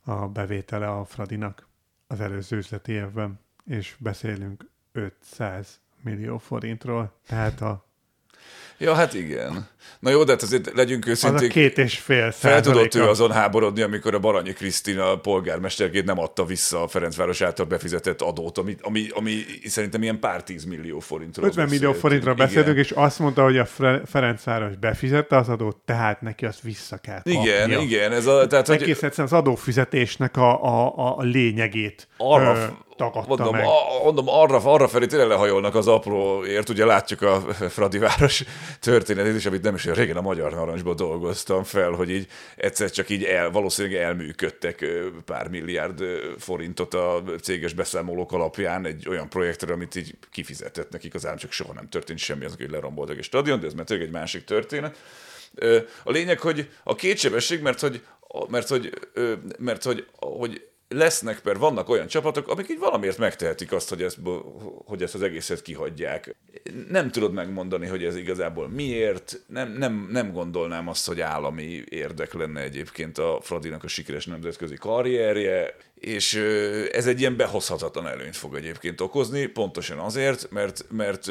S1: a bevétele a Fradinak az előző üzleti évben, és beszélünk 500 millió forintról, tehát a
S2: Ja, hát igen. Na jó, de hát azért legyünk őszinték.
S1: Az a két és fél
S2: Fel tudott ő azon háborodni, amikor a Baranyi Krisztina polgármesterként nem adta vissza a Ferencváros által befizetett adót, ami, ami, ami szerintem ilyen pár tíz millió forintról
S1: 50 millió forintra beszélünk, és azt mondta, hogy a Ferencváros befizette az adót, tehát neki azt vissza kell
S2: kapnia. Igen, igen. Ez a, tehát,
S1: Egész hogy... egyszerűen az adófizetésnek a, a, a lényegét
S2: arra, ö, tagadta mondom, meg. A, mondom, arra, arra felé tényleg lehajolnak az apróért, ugye látjuk a Fradiváros történetét is, amit nem is régen a Magyar Narancsban dolgoztam fel, hogy így egyszer csak így el, valószínűleg elműködtek pár milliárd forintot a céges beszámolók alapján egy olyan projektre, amit így kifizetett nekik, az csak soha nem történt semmi, az, hogy leromboltak egy stadion, de ez mert egy másik történet. A lényeg, hogy a kétsebesség, mert hogy, mert hogy, mert hogy, hogy lesznek, per vannak olyan csapatok, amik így valamiért megtehetik azt, hogy ezt, hogy ezt az egészet kihagyják. Nem tudod megmondani, hogy ez igazából miért, nem, nem, nem gondolnám azt, hogy állami érdek lenne egyébként a Fradinak a sikeres nemzetközi karrierje, és ez egy ilyen behozhatatlan előnyt fog egyébként okozni, pontosan azért, mert, mert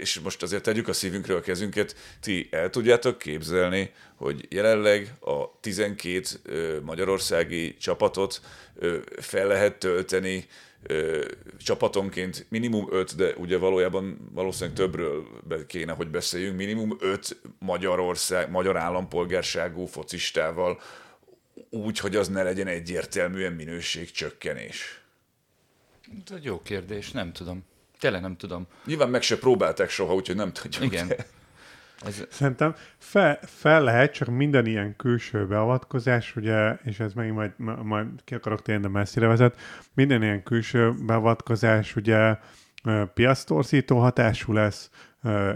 S2: és most azért tegyük a szívünkre a kezünket, ti el tudjátok képzelni, hogy jelenleg a 12 magyarországi csapatot fel lehet tölteni csapatonként minimum 5, de ugye valójában valószínűleg többről kéne, hogy beszéljünk, minimum 5 Magyarország, magyar állampolgárságú focistával, úgy, hogy az ne legyen egyértelműen minőségcsökkenés.
S3: Ez egy jó kérdés, nem tudom. Tényleg nem tudom.
S2: Nyilván meg se próbálták soha, úgyhogy nem tudjuk.
S3: Igen.
S2: De...
S1: Ez... Szerintem fel, fel lehet, csak minden ilyen külső beavatkozás, ugye, és ez megint majd, majd ki akarok térni, de messzire vezet, minden ilyen külső beavatkozás ugye piasztorzító hatású lesz,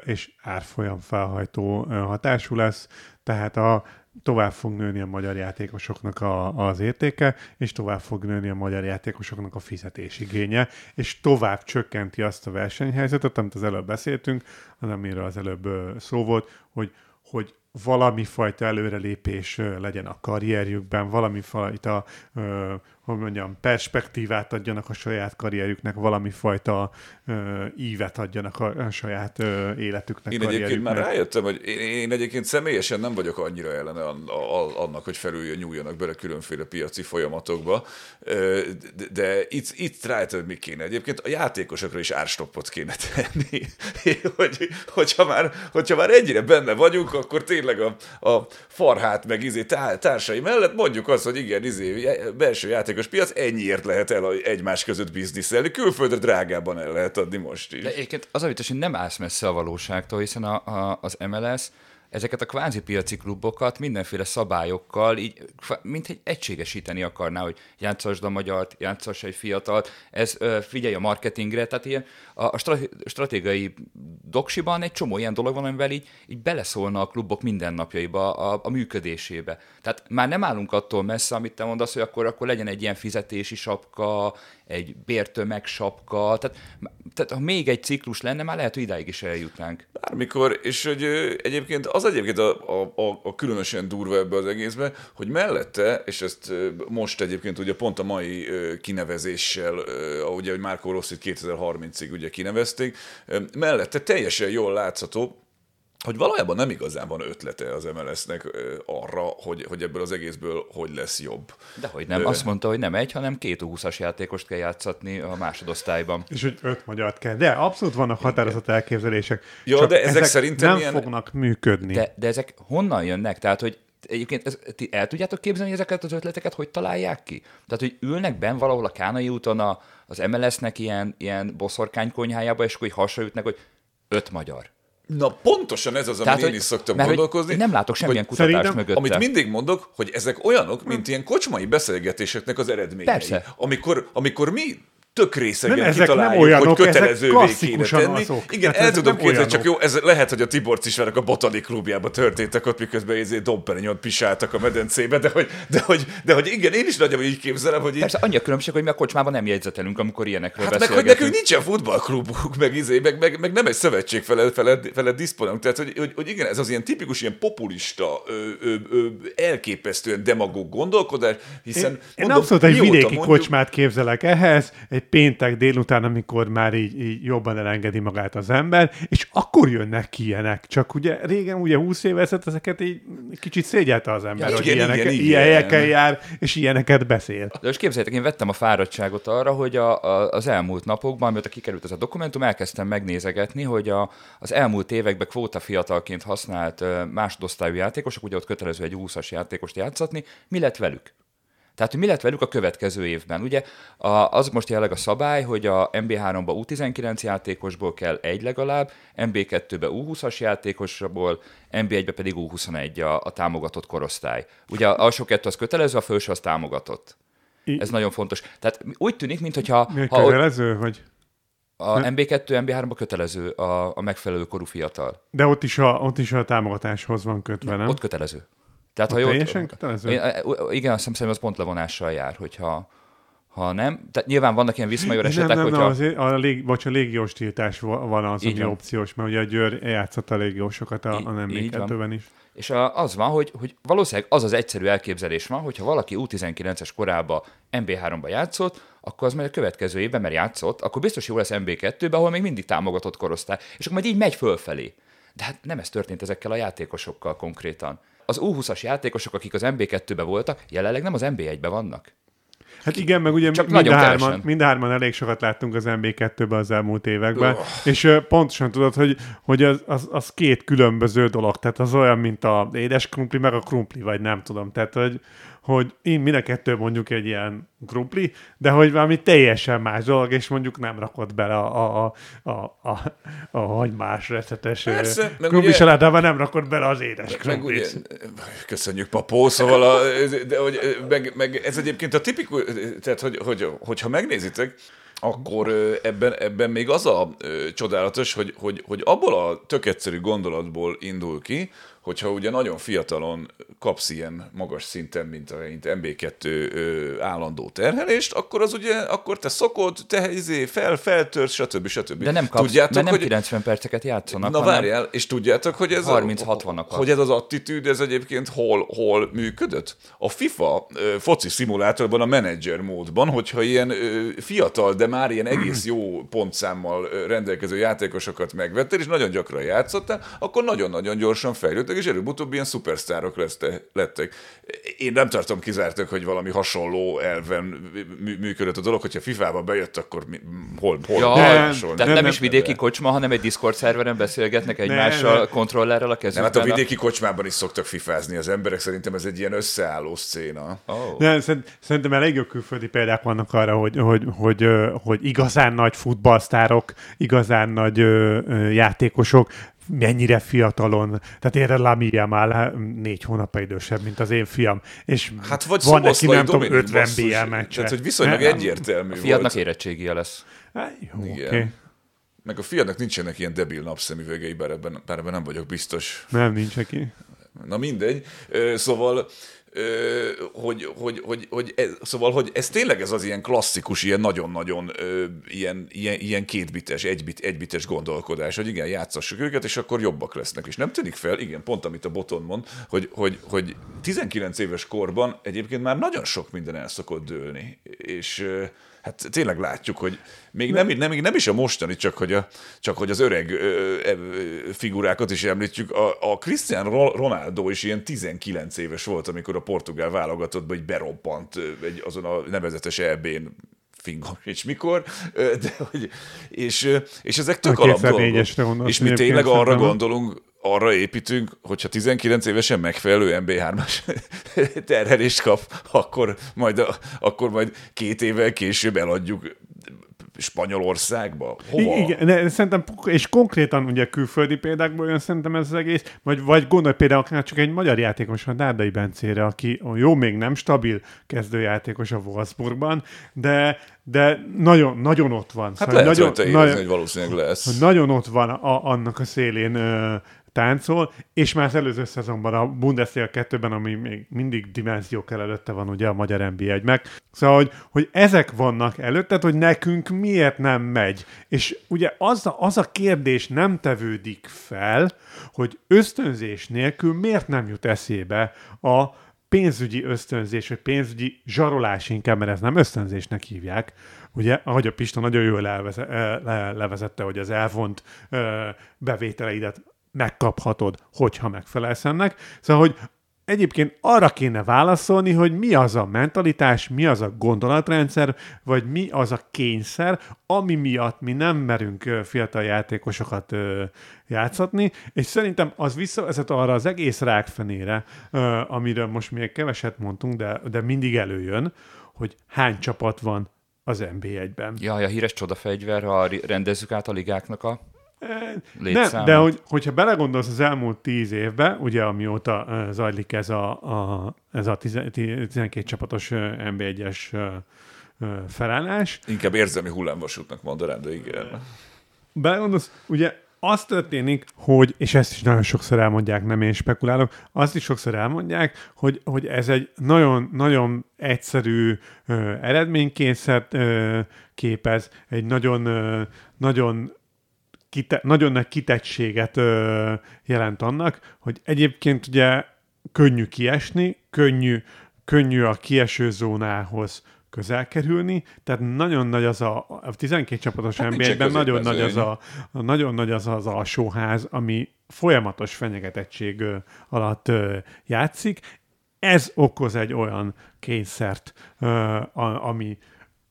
S1: és árfolyam felhajtó hatású lesz, tehát a, tovább fog nőni a magyar játékosoknak a, az értéke, és tovább fog nőni a magyar játékosoknak a fizetésigénye, és tovább csökkenti azt a versenyhelyzetet, amit az előbb beszéltünk, amiről az előbb szó volt, hogy, hogy valami fajta előrelépés legyen a karrierjükben, valami fajta hogy mondjam, perspektívát adjanak a saját karrierjüknek, valami fajta ö, ívet adjanak a, a saját ö, életüknek,
S2: Én egyébként már rájöttem, hogy én, én egyébként személyesen nem vagyok annyira ellene annak, hogy felüljön, nyúljanak bele különféle piaci folyamatokba, de, de itt, itt rájöttem, hogy mi kéne. Egyébként a játékosokra is árstoppot kéne tenni, hogy, hogyha, már, hogyha már ennyire benne vagyunk, akkor tényleg a, a farhát meg izé társai mellett mondjuk azt, hogy igen, izé, belső játék játékos piac, ennyiért lehet el egymás között bizniszelni. Külföldre drágában el lehet adni most is.
S3: De egyébként az a vitos, hogy nem állsz messze a valóságtól, hiszen a, a, az MLS ezeket a kvázi piaci klubokat mindenféle szabályokkal így, mint egy egységesíteni akarná, hogy játszasd a magyart, játszass egy fiatalt, ez figyelj a marketingre, tehát ilyen a, stratégiai doksiban egy csomó ilyen dolog van, amivel így, így beleszólna a klubok mindennapjaiba, a, a működésébe. Tehát már nem állunk attól messze, amit te mondasz, hogy akkor, akkor legyen egy ilyen fizetési sapka, egy bértömeg sapka, tehát, tehát ha még egy ciklus lenne, már lehet, hogy idáig is eljutnánk.
S2: Bármikor, és hogy egyébként az egyébként a, a, a különösen durva ebbe az egészbe, hogy mellette, és ezt most egyébként ugye pont a mai kinevezéssel, ugye, hogy Márko Rosszit 2030-ig ugye kinevezték, mellette teljesen jól látható, hogy valójában nem igazán van ötlete az MLS-nek arra, hogy, hogy ebből az egészből hogy lesz jobb.
S3: De hogy nem, Ö... azt mondta, hogy nem egy, hanem két 20-as játékost kell játszatni a másodosztályban.
S1: És hogy öt magyart kell. De abszolút vannak határozott elképzelések.
S2: Jó, de ezek, ezek szerintem
S1: nem ilyen... fognak működni.
S3: De, de ezek honnan jönnek? Tehát, hogy Egyébként ez, ti el tudjátok képzelni ezeket az ötleteket, hogy találják ki? Tehát, hogy ülnek ben valahol a Kánai úton a, az MLS-nek ilyen, ilyen boszorkány konyhájába, és akkor hasra jutnak, hogy öt magyar
S2: Na pontosan ez az, amit én is szoktam mert gondolkozni.
S3: Én nem látok semmilyen kutatást mögött.
S2: Amit mindig mondok, hogy ezek olyanok, mint ilyen kocsmai beszélgetéseknek az eredményei.
S3: Persze.
S2: Amikor, amikor mi tök részegen nem, ezek kitaláljuk, nem olyanok, hogy kötelezővé kéne tenni. Azok. Igen, Tehát el tudom képzelni, csak jó, ez lehet, hogy a Tibor Cisvának a Botani klubjában történtek ott, miközben ezért Domperenyon pisáltak a medencébe, de hogy, de hogy, de hogy igen, én is nagyjából így képzelem, hogy így...
S3: Persze, annyi a különbség, hogy mi a kocsmában nem jegyzetelünk, amikor ilyenekről
S2: hát meg, hogy nekünk nincsen futballklubunk, meg, izé, meg, meg, meg, nem egy szövetség felett, felett, felett diszponálunk. Tehát, hogy, hogy, hogy, igen, ez az ilyen tipikus, ilyen populista, ö, ö, ö, elképesztően demagóg gondolkodás, hiszen... Én,
S1: mondom, én abszolút egy vidéki mondjuk, kocsmát képzelek ehhez, egy péntek délután, amikor már így, így jobban elengedi magát az ember, és akkor jönnek ki ilyenek. Csak ugye régen, ugye 20 éve ezelőtt ezeket így kicsit szégyelte az ember, ja, hogy igen, ilyenek, igen, ilyen helyeken jár, és ilyeneket beszél.
S3: De most képzeljétek, én vettem a fáradtságot arra, hogy a, a, az elmúlt napokban, mióta kikerült ez a dokumentum, elkezdtem megnézegetni, hogy a, az elmúlt években kvóta fiatalként használt másodosztályú játékosok, ugye ott kötelező egy 20-as játékost játszatni, mi lett velük? Tehát, mi lett velük a következő évben? Ugye az most jelenleg a szabály, hogy a MB3-ba U19 játékosból kell egy legalább, MB2-be U20-as játékosból, MB1-be pedig U21 a, a támogatott korosztály. Ugye a alsó kettő az kötelező, a felső az támogatott. I- Ez nagyon fontos. Tehát úgy tűnik, mintha...
S1: Mi ha kötelező, ott... vagy?
S3: A MB2, MB3-ba kötelező a, a megfelelő korú fiatal.
S1: De ott is, a, ott is a támogatáshoz van kötve, nem?
S3: Ott kötelező. Tehát,
S1: ha teljesen kötelező?
S3: Igen, azt hiszem, az pont levonással jár, hogyha ha nem. Tehát nyilván vannak ilyen viszmajor esetek,
S1: nem, nem,
S3: hogyha...
S1: Nem, azért a, lég, bocs, a légiós tiltás van az, ami van. opciós, mert ugye a Győr játszott a légiósokat a, a nem is.
S3: És az van, hogy, hogy valószínűleg az az egyszerű elképzelés van, hogyha valaki U19-es korába MB3-ba játszott, akkor az majd a következő évben, mert játszott, akkor biztos jó lesz MB2-be, ahol még mindig támogatott korosztály. És akkor majd így megy fölfelé. De hát nem ez történt ezekkel a játékosokkal konkrétan az U20-as játékosok, akik az MB2-be voltak, jelenleg nem az MB1-be vannak.
S1: Hát igen, meg ugye Csak mind, a hárman, mind a hárman elég sokat láttunk az MB2-be az elmúlt években, oh. és pontosan tudod, hogy, hogy az, az, az két különböző dolog, tehát az olyan, mint a édes krumpli, meg a krumpli, vagy nem tudom, tehát hogy, hogy én mind a kettő mondjuk egy ilyen krumpli, de hogy valami teljesen más dolog, és mondjuk nem rakott bele a, a, a, a, a, a hagymás recetes krumpli salátában, nem rakott bele az édes krumplit.
S2: Köszönjük, papó, szóval a, de, hogy, meg, meg, ez egyébként a tipikus, tehát hogy, hogy, hogyha megnézitek, akkor ebben, ebben még az a csodálatos, hogy, hogy, hogy abból a tök egyszerű gondolatból indul ki, hogyha ugye nagyon fiatalon kapsz ilyen magas szinten, mint a MB2 ö, állandó terhelést, akkor az ugye, akkor te szokod, te izé, fel, feltörsz, stb. stb.
S3: De nem kapsz, tudjátok, mert nem hogy, 90 perceket játszanak,
S2: Na várjál, és tudjátok, hogy ez,
S3: 30 a,
S2: hogy ez az attitűd, ez egyébként hol, hol működött? A FIFA ö, foci szimulátorban, a menedzser módban, hogyha ilyen ö, fiatal, de már ilyen egész jó pontszámmal rendelkező játékosokat megvettél, és nagyon gyakran játszottál, akkor nagyon-nagyon gyorsan fejlődtek, és előbb-utóbb ilyen szupersztárok leszte, lettek. Én nem tartom kizártak, hogy valami hasonló elven működött a dolog, hogyha FIFA-ba bejött, akkor mi, hol, hol
S3: ja, nem, tehát nem, nem, is vidéki kocsma, hanem egy Discord szerveren beszélgetnek egymással, nem, kontrollerrel a kezükben.
S2: Nem, hát a vidéki kocsmában is szoktak fifázni az emberek, szerintem ez egy ilyen összeálló széna.
S1: Oh. Nem, szerintem elég jó külföldi példák vannak arra, hogy, hogy, hogy, hogy igazán nagy futballsztárok, igazán nagy játékosok mennyire fiatalon, tehát erre Lamia már négy hónap idősebb, mint az én fiam, és
S2: hát vagy
S1: van neki nem tudom 50 BL meccse.
S2: Tehát, hogy viszonylag nem, egyértelmű a
S3: fiadnak volt. érettségie lesz.
S1: Hát, jó, Igen. Okay.
S2: Meg a fiadnak nincsenek ilyen debil napszemüvegei, bár ebben, bár ebben nem vagyok biztos.
S1: Nem, nincs neki.
S2: Na mindegy. Szóval hogy, hogy, hogy, hogy ez, szóval, hogy ez tényleg ez az ilyen klasszikus, ilyen nagyon-nagyon ilyen, ilyen, ilyen kétbites, egybit, egybites gondolkodás, hogy igen, játszassuk őket, és akkor jobbak lesznek. És nem tűnik fel, igen, pont amit a Boton mond, hogy, hogy, hogy 19 éves korban egyébként már nagyon sok minden el szokott dőlni. És hát tényleg látjuk, hogy még nem, nem, nem is a mostani, csak hogy, a, csak hogy az öreg ö, ö, figurákat is említjük. A, a Cristiano Ronaldo is ilyen 19 éves volt, amikor a portugál válogatottban egy berobbant egy, azon a nevezetes EB-n fingom, és mikor, de hogy, és, és ezek tök alap dolgok. És mi tényleg arra gondolunk, arra építünk, hogyha 19 évesen megfelelő MB3-as terhelést kap, akkor majd, akkor majd két évvel később eladjuk Spanyolországba? Hova?
S1: Igen, de szerintem, és konkrétan ugye külföldi példákból jön szerintem ez az egész, vagy, vagy gondolj például akár csak egy magyar játékos, a Dárdai Bencére, aki jó, még nem stabil kezdőjátékos a Wolfsburgban, de, de nagyon, nagyon ott van.
S2: Hát szóval lehet, nagyon, hogy, nagyon, hogy valószínűleg lesz.
S1: Nagyon ott van a, annak a szélén táncol, és már az előző szezonban a Bundesliga 2-ben, ami még mindig dimenziók előtte van ugye a magyar nb meg. Szóval, hogy, hogy ezek vannak előtte, hogy nekünk miért nem megy. És ugye az a, az a kérdés nem tevődik fel, hogy ösztönzés nélkül miért nem jut eszébe a pénzügyi ösztönzés, vagy pénzügyi zsarolás inkább, mert ez nem ösztönzésnek hívják, ugye, ahogy a Pista nagyon jól levezette, hogy az elvont bevételeidet megkaphatod, hogyha megfelelsz ennek. Szóval, hogy egyébként arra kéne válaszolni, hogy mi az a mentalitás, mi az a gondolatrendszer, vagy mi az a kényszer, ami miatt mi nem merünk fiatal játékosokat játszatni, és szerintem az visszavezet arra az egész rákfenére, amiről most még keveset mondtunk, de, de mindig előjön, hogy hány csapat van az NB1-ben.
S3: Ja, a híres csodafegyver, ha rendezzük át a ligáknak a
S1: nem, de hogy, hogyha belegondolsz az elmúlt tíz évbe, ugye amióta zajlik ez a, a, ez a 12 csapatos uh, NB1-es uh, felállás.
S2: Inkább érzelmi hullámvasútnak mondanám, de igen.
S1: Belegondolsz, ugye az történik, hogy, és ezt is nagyon sokszor elmondják, nem én spekulálok, azt is sokszor elmondják, hogy, hogy ez egy nagyon, nagyon egyszerű ö, eredménykényszert ö, képez, egy nagyon, ö, nagyon kite- nagyon nagy kitettséget ö, jelent annak, hogy egyébként ugye könnyű kiesni, könnyű, könnyű a kieső zónához közel kerülni, tehát nagyon nagy az a, a 12 csapatos hát NBA-ben nagyon nagy az a, a, nagyon nagy az az alsóház, ami folyamatos fenyegetettség ö, alatt ö, játszik. Ez okoz egy olyan kényszert, ö, a, ami,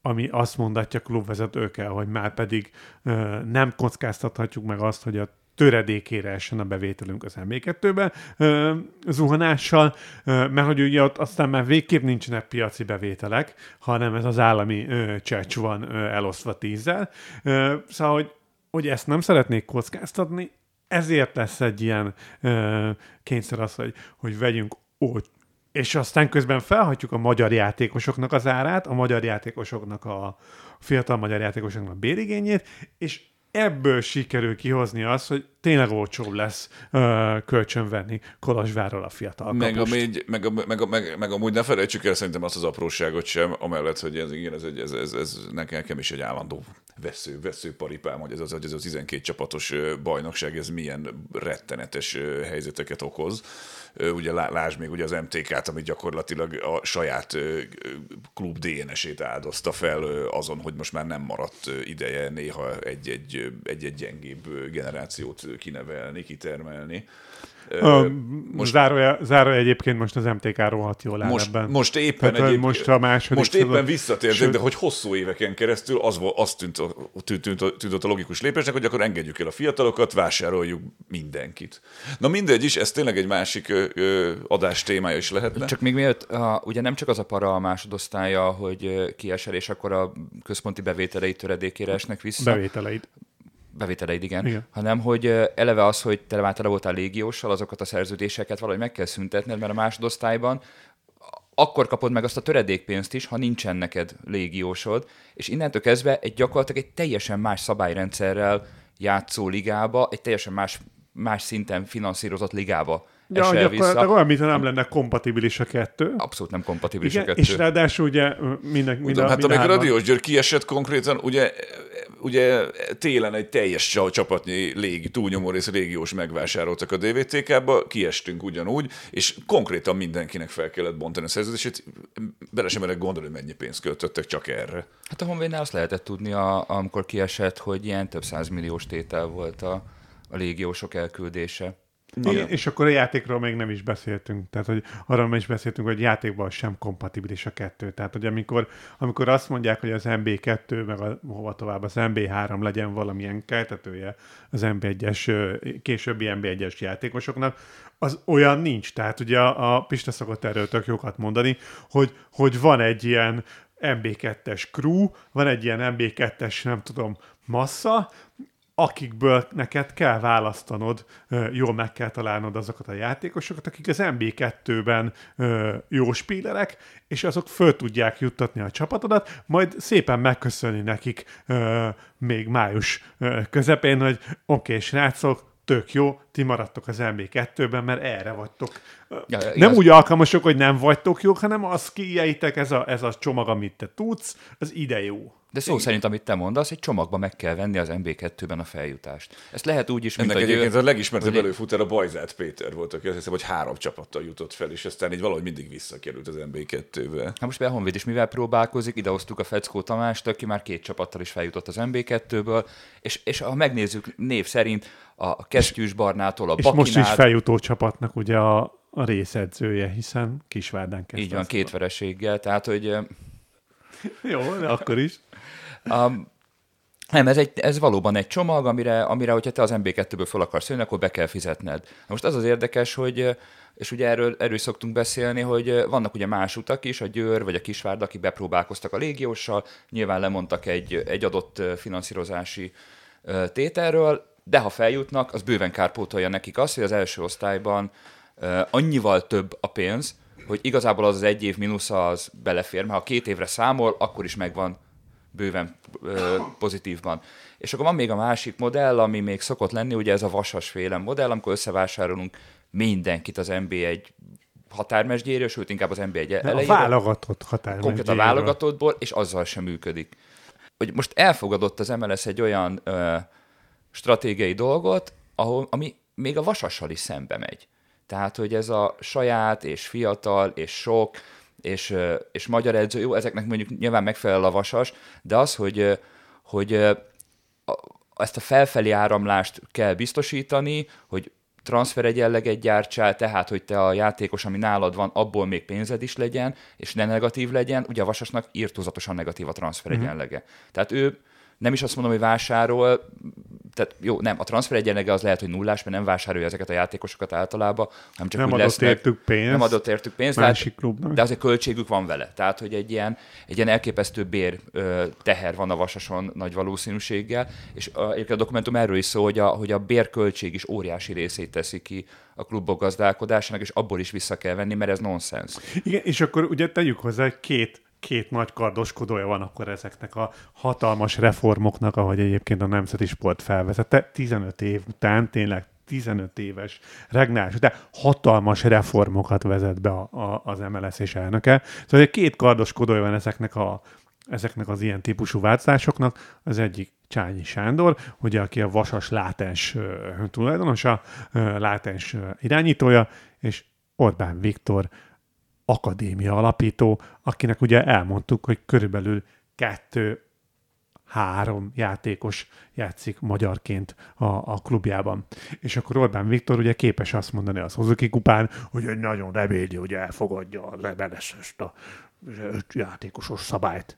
S1: ami azt mondatja klubvezetőkkel, hogy már pedig ö, nem kockáztathatjuk meg azt, hogy a töredékére essen a bevételünk az MB2-be zuhanással, ö, mert hogy ugye ott aztán már végképp nincsenek piaci bevételek, hanem ez az állami ö, csecs van ö, elosztva tízzel. Ö, szóval, hogy, hogy ezt nem szeretnék kockáztatni, ezért lesz egy ilyen ö, kényszer az, hogy, hogy vegyünk ó, és aztán közben felhagyjuk a magyar játékosoknak az árát, a magyar játékosoknak a fiatal magyar játékosoknak a bérigényét, és ebből sikerül kihozni az, hogy tényleg olcsóbb lesz ö, kölcsönvenni Kolozsvárról a fiatal
S2: Meg,
S1: kapust.
S2: amígy, meg, meg, a, meg, meg amúgy ne felejtsük el szerintem azt az apróságot sem, amellett, hogy ez, igen, ez, egy, ez, ez, ez nekem is egy állandó vesző, veszőparipám, hogy ez az, ez a 12 csapatos bajnokság, ez milyen rettenetes helyzeteket okoz. Ugye lá- lásd még ugye az MTK-t, ami gyakorlatilag a saját klub DNS-ét áldozta fel azon, hogy most már nem maradt ideje néha egy-egy, egy-egy gyengébb generációt kinevelni, kitermelni. Ö,
S1: most zárója, zárója egyébként most az MTK rohadt jól áll
S2: most,
S1: ebben.
S2: most éppen
S1: Tehát,
S2: egyéb,
S1: most a második
S2: most éppen visszatértek,
S1: Sőt-
S2: de hogy hosszú éveken keresztül az, az tűnt, a- tűnt, tűnt, tűnt a logikus lépésnek, hogy akkor engedjük el a fiatalokat, vásároljuk mindenkit. Na mindegy is, ez tényleg egy másik ö, ö, adás témája is lehetne.
S3: Csak még mielőtt, a, ugye nem csak az a para a másodosztálya, hogy kiesel, és akkor a központi bevételei töredékére esnek vissza.
S1: bevételeid.
S3: Bevételeid, igen,
S1: Igen.
S3: hanem hogy eleve az, hogy te már tele voltál légióssal, azokat a szerződéseket valahogy meg kell szüntetned, mert a másodosztályban akkor kapod meg azt a töredékpénzt is, ha nincsen neked légiósod, és innentől kezdve egy gyakorlatilag egy teljesen más szabályrendszerrel játszó ligába, egy teljesen más, más szinten finanszírozott ligába
S1: Ja,
S3: esel
S1: gyakorlatilag
S3: vissza.
S1: olyan, mintha nem lenne kompatibilis a kettő.
S3: Abszolút nem kompatibilis a
S1: Igen,
S3: kettő.
S1: és ráadásul ugye minden, minden,
S2: Tudom, hát amikor Radiós György kiesett konkrétan, ugye, ugye télen egy teljes csa- csapatnyi légi, túlnyomó rész légiós megvásároltak a DVTK-ba, kiestünk ugyanúgy, és konkrétan mindenkinek fel kellett bontani a szerződését, bele sem merek gondolni, mennyi pénzt költöttek csak erre.
S3: Hát a Honvédnál azt lehetett tudni, a, amikor kiesett, hogy ilyen több százmilliós tétel volt a, a légiósok elküldése.
S1: Igen. És akkor a játékról még nem is beszéltünk. Tehát, hogy arról is beszéltünk, hogy játékban sem kompatibilis a kettő. Tehát, hogy amikor, amikor azt mondják, hogy az MB2, meg a, hova tovább az MB3 legyen valamilyen keltetője az MB1-es, ö, későbbi MB1-es játékosoknak, az olyan nincs. Tehát ugye a, a Pista szokott erről tök jókat mondani, hogy, hogy van egy ilyen MB2-es crew, van egy ilyen MB2-es, nem tudom, massza, akikből neked kell választanod, jól meg kell találnod azokat a játékosokat, akik az MB2-ben ö, jó spílerek, és azok föl tudják juttatni a csapatodat, majd szépen megköszönni nekik még május közepén, hogy oké, okay, srácok, tök jó, ti maradtok az MB2-ben, mert erre vagytok.
S3: Ja, igaz.
S1: nem úgy alkalmasok, hogy nem vagytok jók, hanem az kijeitek, ez a, ez a csomag, amit te tudsz, az ide jó.
S3: De szó szerint, amit te mondasz, egy csomagba meg kell venni az MB2-ben a feljutást. Ezt lehet úgy is, mint
S2: Ennek
S3: a
S2: egyébként
S3: győr...
S2: a legismertebb
S3: hogy-
S2: előfutár a Bajzát Péter volt, aki azt hiszem, hogy három csapattal jutott fel, és aztán így valahogy mindig visszakerült az MB2-be.
S3: Hát most be a Honvéd is mivel próbálkozik, idehoztuk a Feckó Tamást, aki már két csapattal is feljutott az MB2-ből, és, és ha megnézzük név szerint a Kesztyűs Barnától a
S1: És most is
S3: Bakinát,
S1: feljutó csapatnak ugye a, a részedzője, hiszen Kisvárdán kezdte.
S3: így van, két vereséggel, tehát hogy
S1: Jó, de akkor is.
S3: Um, nem, ez, egy, ez valóban egy csomag, amire, amire hogyha te az MB2-ből fel akarsz jönni, akkor be kell fizetned. Na most az az érdekes, hogy, és ugye erről, erről szoktunk beszélni, hogy vannak ugye más utak is, a Győr vagy a Kisvárd, akik bepróbálkoztak a légióssal, nyilván lemondtak egy, egy adott finanszírozási tételről, de ha feljutnak, az bőven kárpótolja nekik azt, hogy az első osztályban annyival több a pénz, hogy igazából az az egy év mínusz az belefér, mert ha két évre számol, akkor is megvan bőven ö, pozitívban. És akkor van még a másik modell, ami még szokott lenni, ugye ez a vasasféle modell, amikor összevásárolunk mindenkit az NB1 határmesdjéről, sőt inkább az NB1
S1: A
S3: elejéről,
S1: válogatott határ.
S3: konkrét a válogatottból, és azzal sem működik. Hogy most elfogadott az MLS egy olyan ö, stratégiai dolgot, ahol, ami még a vasassal is szembe megy. Tehát, hogy ez a saját, és fiatal, és sok, és, és magyar edző, jó, ezeknek mondjuk nyilván megfelel a vasas, de az, hogy, hogy ezt a felfelé áramlást kell biztosítani, hogy transfer egyenleget gyártsál, tehát, hogy te a játékos, ami nálad van, abból még pénzed is legyen, és ne negatív legyen. Ugye a Vasasnak írtózatosan negatív a transfer egyenlege. Tehát ő nem is azt mondom, hogy vásárol, tehát jó, nem, a transfer egyenlege az lehet, hogy nullás, mert nem vásárolja ezeket a játékosokat általában, hanem csak
S1: Nem
S3: úgy
S1: adott
S3: lesznek,
S1: értük pénzt.
S3: nem adott értük pénzt,
S1: Másik klubnak.
S3: de azért költségük van vele. Tehát, hogy egy ilyen, egy ilyen elképesztő bér ö, teher van a vasason nagy valószínűséggel, és a, egyébként a dokumentum erről is szól, hogy a, hogy a bérköltség is óriási részét teszi ki a klubok gazdálkodásának, és abból is vissza kell venni, mert ez nonsens.
S1: Igen, és akkor ugye tegyük hozzá, hogy két, két nagy kardoskodója van akkor ezeknek a hatalmas reformoknak, ahogy egyébként a Nemzeti Sport felvezette. 15 év után tényleg 15 éves regnás után hatalmas reformokat vezet be a, a, az MLS és elnöke. Szóval két kardoskodója van ezeknek, a, ezeknek az ilyen típusú változásoknak. Az egyik Csányi Sándor, ugye, aki a Vasas látens tulajdonosa, látens irányítója, és Orbán Viktor, akadémia alapító, akinek ugye elmondtuk, hogy körülbelül kettő három játékos játszik magyarként a, a klubjában. És akkor Orbán Viktor ugye képes azt mondani az Hozuki kupán, hogy egy nagyon reméli, hogy elfogadja az MLS ezt a öt játékosos szabályt.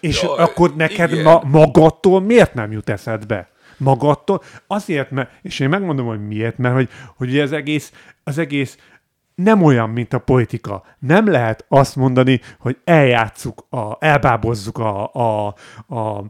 S1: És
S2: Ja,
S1: akkor neked
S2: igen.
S1: ma, magadtól miért nem jut eszedbe? Magadtól? Azért, mert, és én megmondom, hogy miért, mert hogy, hogy ugye az egész, az egész nem olyan, mint a politika. Nem lehet azt mondani, hogy eljátszuk, a, elbábozzuk a, a, a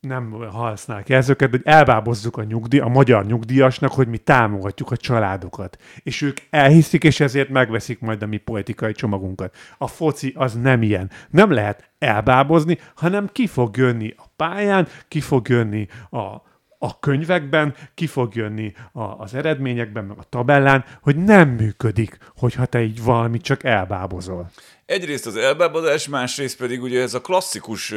S1: nem használják jelzőket, hogy elbábozzuk a nyugdíj, a magyar nyugdíjasnak, hogy mi támogatjuk a családokat. És ők elhiszik, és ezért megveszik majd a mi politikai csomagunkat. A foci az nem ilyen. Nem lehet elbábozni, hanem ki fog jönni a pályán, ki fog jönni a, a könyvekben, ki fog jönni a, az eredményekben, meg a tabellán, hogy nem működik, hogyha te így valamit csak elbábozol.
S2: Egyrészt az elbábozás, másrészt pedig ugye ez a klasszikus,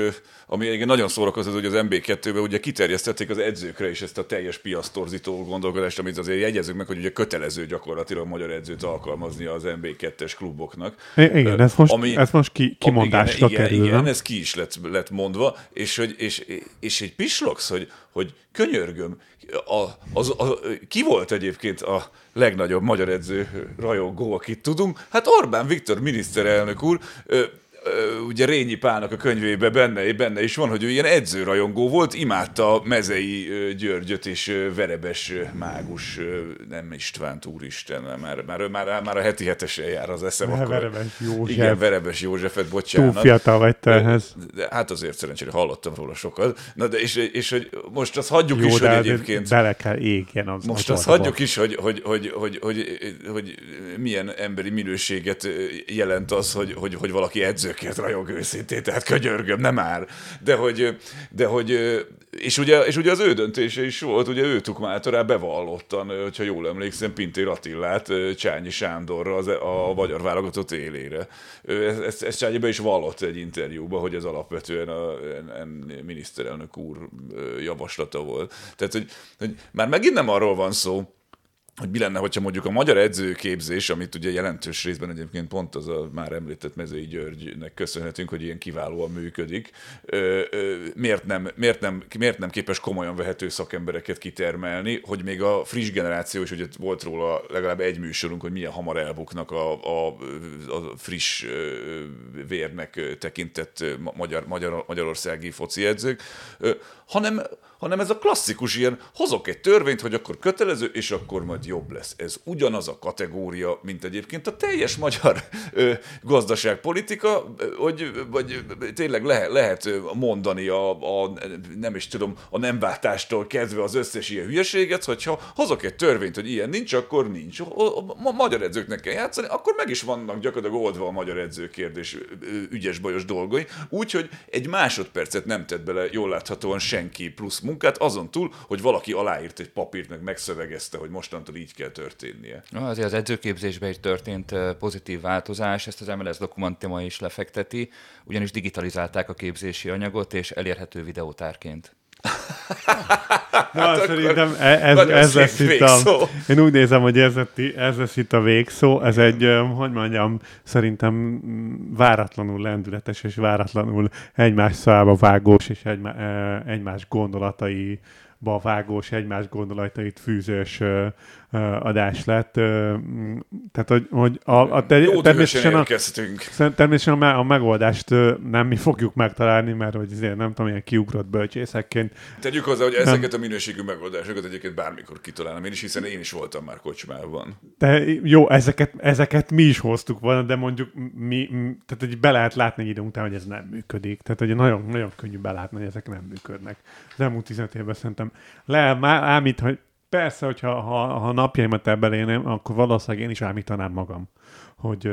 S2: ami egyébként nagyon szórakoztató, hogy az MB2-ben ugye kiterjesztették az edzőkre is ezt a teljes piasztorzító gondolkodást, amit azért jegyezzük meg, hogy ugye kötelező gyakorlatilag magyar edzőt alkalmazni az MB2-es kluboknak.
S1: Igen, ez most, ez most ki,
S2: Ami-
S1: kimondásra
S2: igen,
S1: kerül.
S2: Igen,
S1: nem?
S2: igen, ez ki is lett, lett mondva, és, hogy, és, és egy pislogsz, hogy, hogy könyörgöm, a, az, a, ki volt egyébként a legnagyobb magyar edző rajongó, akit tudunk? Hát Orbán Viktor miniszterelnök úr, ugye Rényi Pálnak a könyvében benne, benne is van, hogy ő ilyen edzőrajongó volt, imádta Mezei Györgyöt és Verebes mágus, nem Istvánt, úristen, már, már, már, már a heti hetesen jár az eszem. akkor-
S1: Verebes József.
S2: Igen, Verebes Józsefet,
S1: Túl
S2: bocsánat.
S1: fiatal vagy te ehhez.
S2: De, hát azért szerencsére hallottam róla sokat. Na de és, és hogy most azt hagyjuk
S1: Jó,
S2: is, hogy egyébként...
S1: bele kell égjen az
S2: Most
S1: az
S2: azt hagyjuk is, hogy, hogy, hogy, hogy, hogy, hogy milyen emberi minőséget jelent az, hogy, hogy, hogy valaki edzőkért rajong őszintén, tehát könyörgöm, nem már. De hogy, de hogy és ugye, és ugye az ő döntése is volt, ugye ő tukmálta rá bevallottan, hogyha jól emlékszem, Pintér Attillát Csányi Sándorra az, a magyar válogatott élére. Ezt, ezt, ezt Csányi be is vallott egy interjúban, hogy ez alapvetően a, en, en miniszterelnök úr javaslata volt. Tehát, hogy, hogy már megint nem arról van szó, hogy mi lenne, hogyha mondjuk a magyar edzőképzés, amit ugye jelentős részben egyébként pont az a már említett Mezői Györgynek köszönhetünk, hogy ilyen kiválóan működik, ö, ö, miért, nem, miért, nem, miért nem képes komolyan vehető szakembereket kitermelni, hogy még a friss generáció is, ugye volt róla legalább egy műsorunk, hogy milyen hamar elbuknak a, a, a friss vérnek tekintett magyar, magyar, magyarországi foci edzők, ö, hanem hanem ez a klasszikus ilyen, hozok egy törvényt, hogy akkor kötelező, és akkor majd jobb lesz. Ez ugyanaz a kategória, mint egyébként a teljes magyar ö, gazdaságpolitika, hogy vagy tényleg lehet, lehet mondani a, a, nem is tudom, a nemváltástól kezdve az összes ilyen hülyeséget, hogyha hozok egy törvényt, hogy ilyen nincs, akkor nincs. A, magyar edzőknek kell játszani, akkor meg is vannak gyakorlatilag oldva a magyar edző kérdés ö, ö, ügyes bajos dolgai, úgyhogy egy másodpercet nem tett bele jól láthatóan senki plusz munkát, azon túl, hogy valaki aláírt egy papírt, meg megszövegezte, hogy mostantól így kell történnie.
S3: Azért az edzőképzésben is történt pozitív változás, ezt az MLS dokumentuma is lefekteti, ugyanis digitalizálták a képzési anyagot, és elérhető videótárként.
S1: Na, hát szerintem e- ez, ez lesz itt a. Én úgy nézem, hogy ez, ez lesz itt a végszó. Ez egy, ö, hogy mondjam, szerintem váratlanul lendületes és váratlanul egymás szába vágós és egymá, egymás gondolatai vágós, egymás gondolatait fűzős adás lett. Tehát, hogy, hogy a, a ter,
S2: Jó
S1: természetesen, a, természetesen a, a megoldást nem mi fogjuk megtalálni, mert hogy azért nem tudom, ilyen kiugrott bölcsészekként.
S2: Tegyük hozzá, hogy ezeket a minőségű megoldásokat egyébként bármikor kitalálom én is, hiszen én is voltam már kocsmában.
S1: De jó, ezeket, ezeket mi is hoztuk volna, de mondjuk mi, tehát hogy be lehet látni egy idő után, hogy ez nem működik. Tehát hogy nagyon, nagyon könnyű belátni, hogy ezek nem működnek. Az elmúlt 15 évben szerintem le, ámít, hogy persze, hogyha ha, ha napjaimat ebben élném, akkor valószínűleg én is ámítanám magam. Hogy,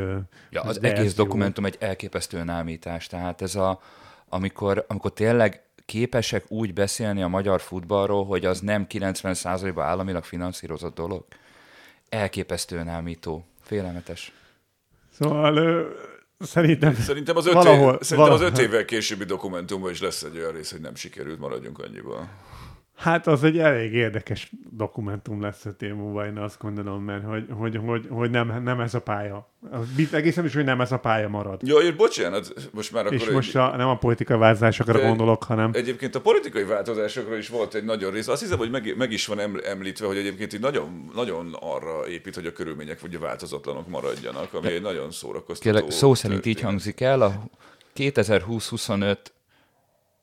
S3: ja, az egész dokumentum jó. egy elképesztő ámítás. Tehát ez a, amikor, amikor tényleg képesek úgy beszélni a magyar futballról, hogy az nem 90%-ban államilag finanszírozott dolog. Elképesztően ámító. Félelmetes.
S1: Szóval ö, szerintem...
S2: Szerintem az öt, valahol, év, szerintem valahol. az öt évvel későbbi dokumentumban is lesz egy olyan rész, hogy nem sikerült, maradjunk annyiban.
S1: Hát az egy elég érdekes dokumentum lesz a témúval, én azt gondolom, mert hogy, hogy, hogy, hogy nem, nem ez a pálya. Egészen is, hogy nem ez a pálya marad.
S2: Jó, és bocsánat, most már akkor...
S1: És most a, nem a politikai változásokra de gondolok, hanem...
S2: Egyébként a politikai változásokra is volt egy nagyon rész. Azt hiszem, hogy meg, meg is van említve, hogy egyébként így nagyon, nagyon arra épít, hogy a körülmények vagy a változatlanok maradjanak, ami de egy nagyon szórakoztató...
S3: Kérlek, szó szerint történet. így hangzik el, a 2020-25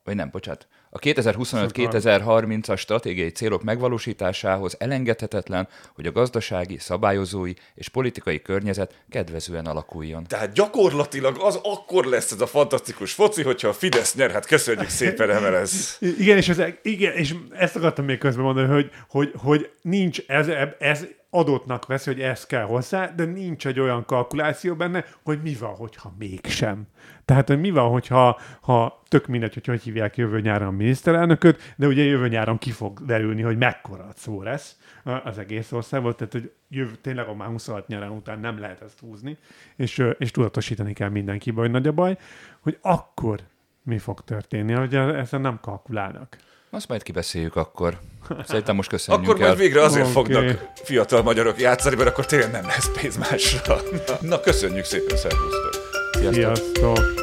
S3: vagy nem, bocsánat, a 2025-2030-as stratégiai célok megvalósításához elengedhetetlen, hogy a gazdasági, szabályozói és politikai környezet kedvezően alakuljon.
S2: Tehát gyakorlatilag az akkor lesz ez a fantasztikus foci, hogyha a Fidesz nyer, hát köszönjük szépen, Emelez.
S1: Igen, és, ez, igen, és ezt akartam még közben mondani, hogy, hogy, hogy nincs ez, ez adottnak vesz, hogy ez kell hozzá, de nincs egy olyan kalkuláció benne, hogy mi van, hogyha mégsem. Tehát, hogy mi van, hogyha ha tök mindegy, hogy hogy hívják jövő nyáron a miniszterelnököt, de ugye jövő nyáron ki fog derülni, hogy mekkora szó lesz az egész országból, tehát hogy jövő, tényleg a már 26 nyáron után nem lehet ezt húzni, és, és tudatosítani kell mindenkibe, hogy nagy a baj, hogy akkor mi fog történni, hogy ezen nem kalkulálnak.
S3: Azt majd kibeszéljük akkor. Szerintem most köszönjük
S2: Akkor majd végre azért okay. fognak fiatal magyarok játszani, mert akkor tényleg nem lesz pénz másra. Na, köszönjük szépen, szervusztok!
S1: Sziasztok! Sziasztok.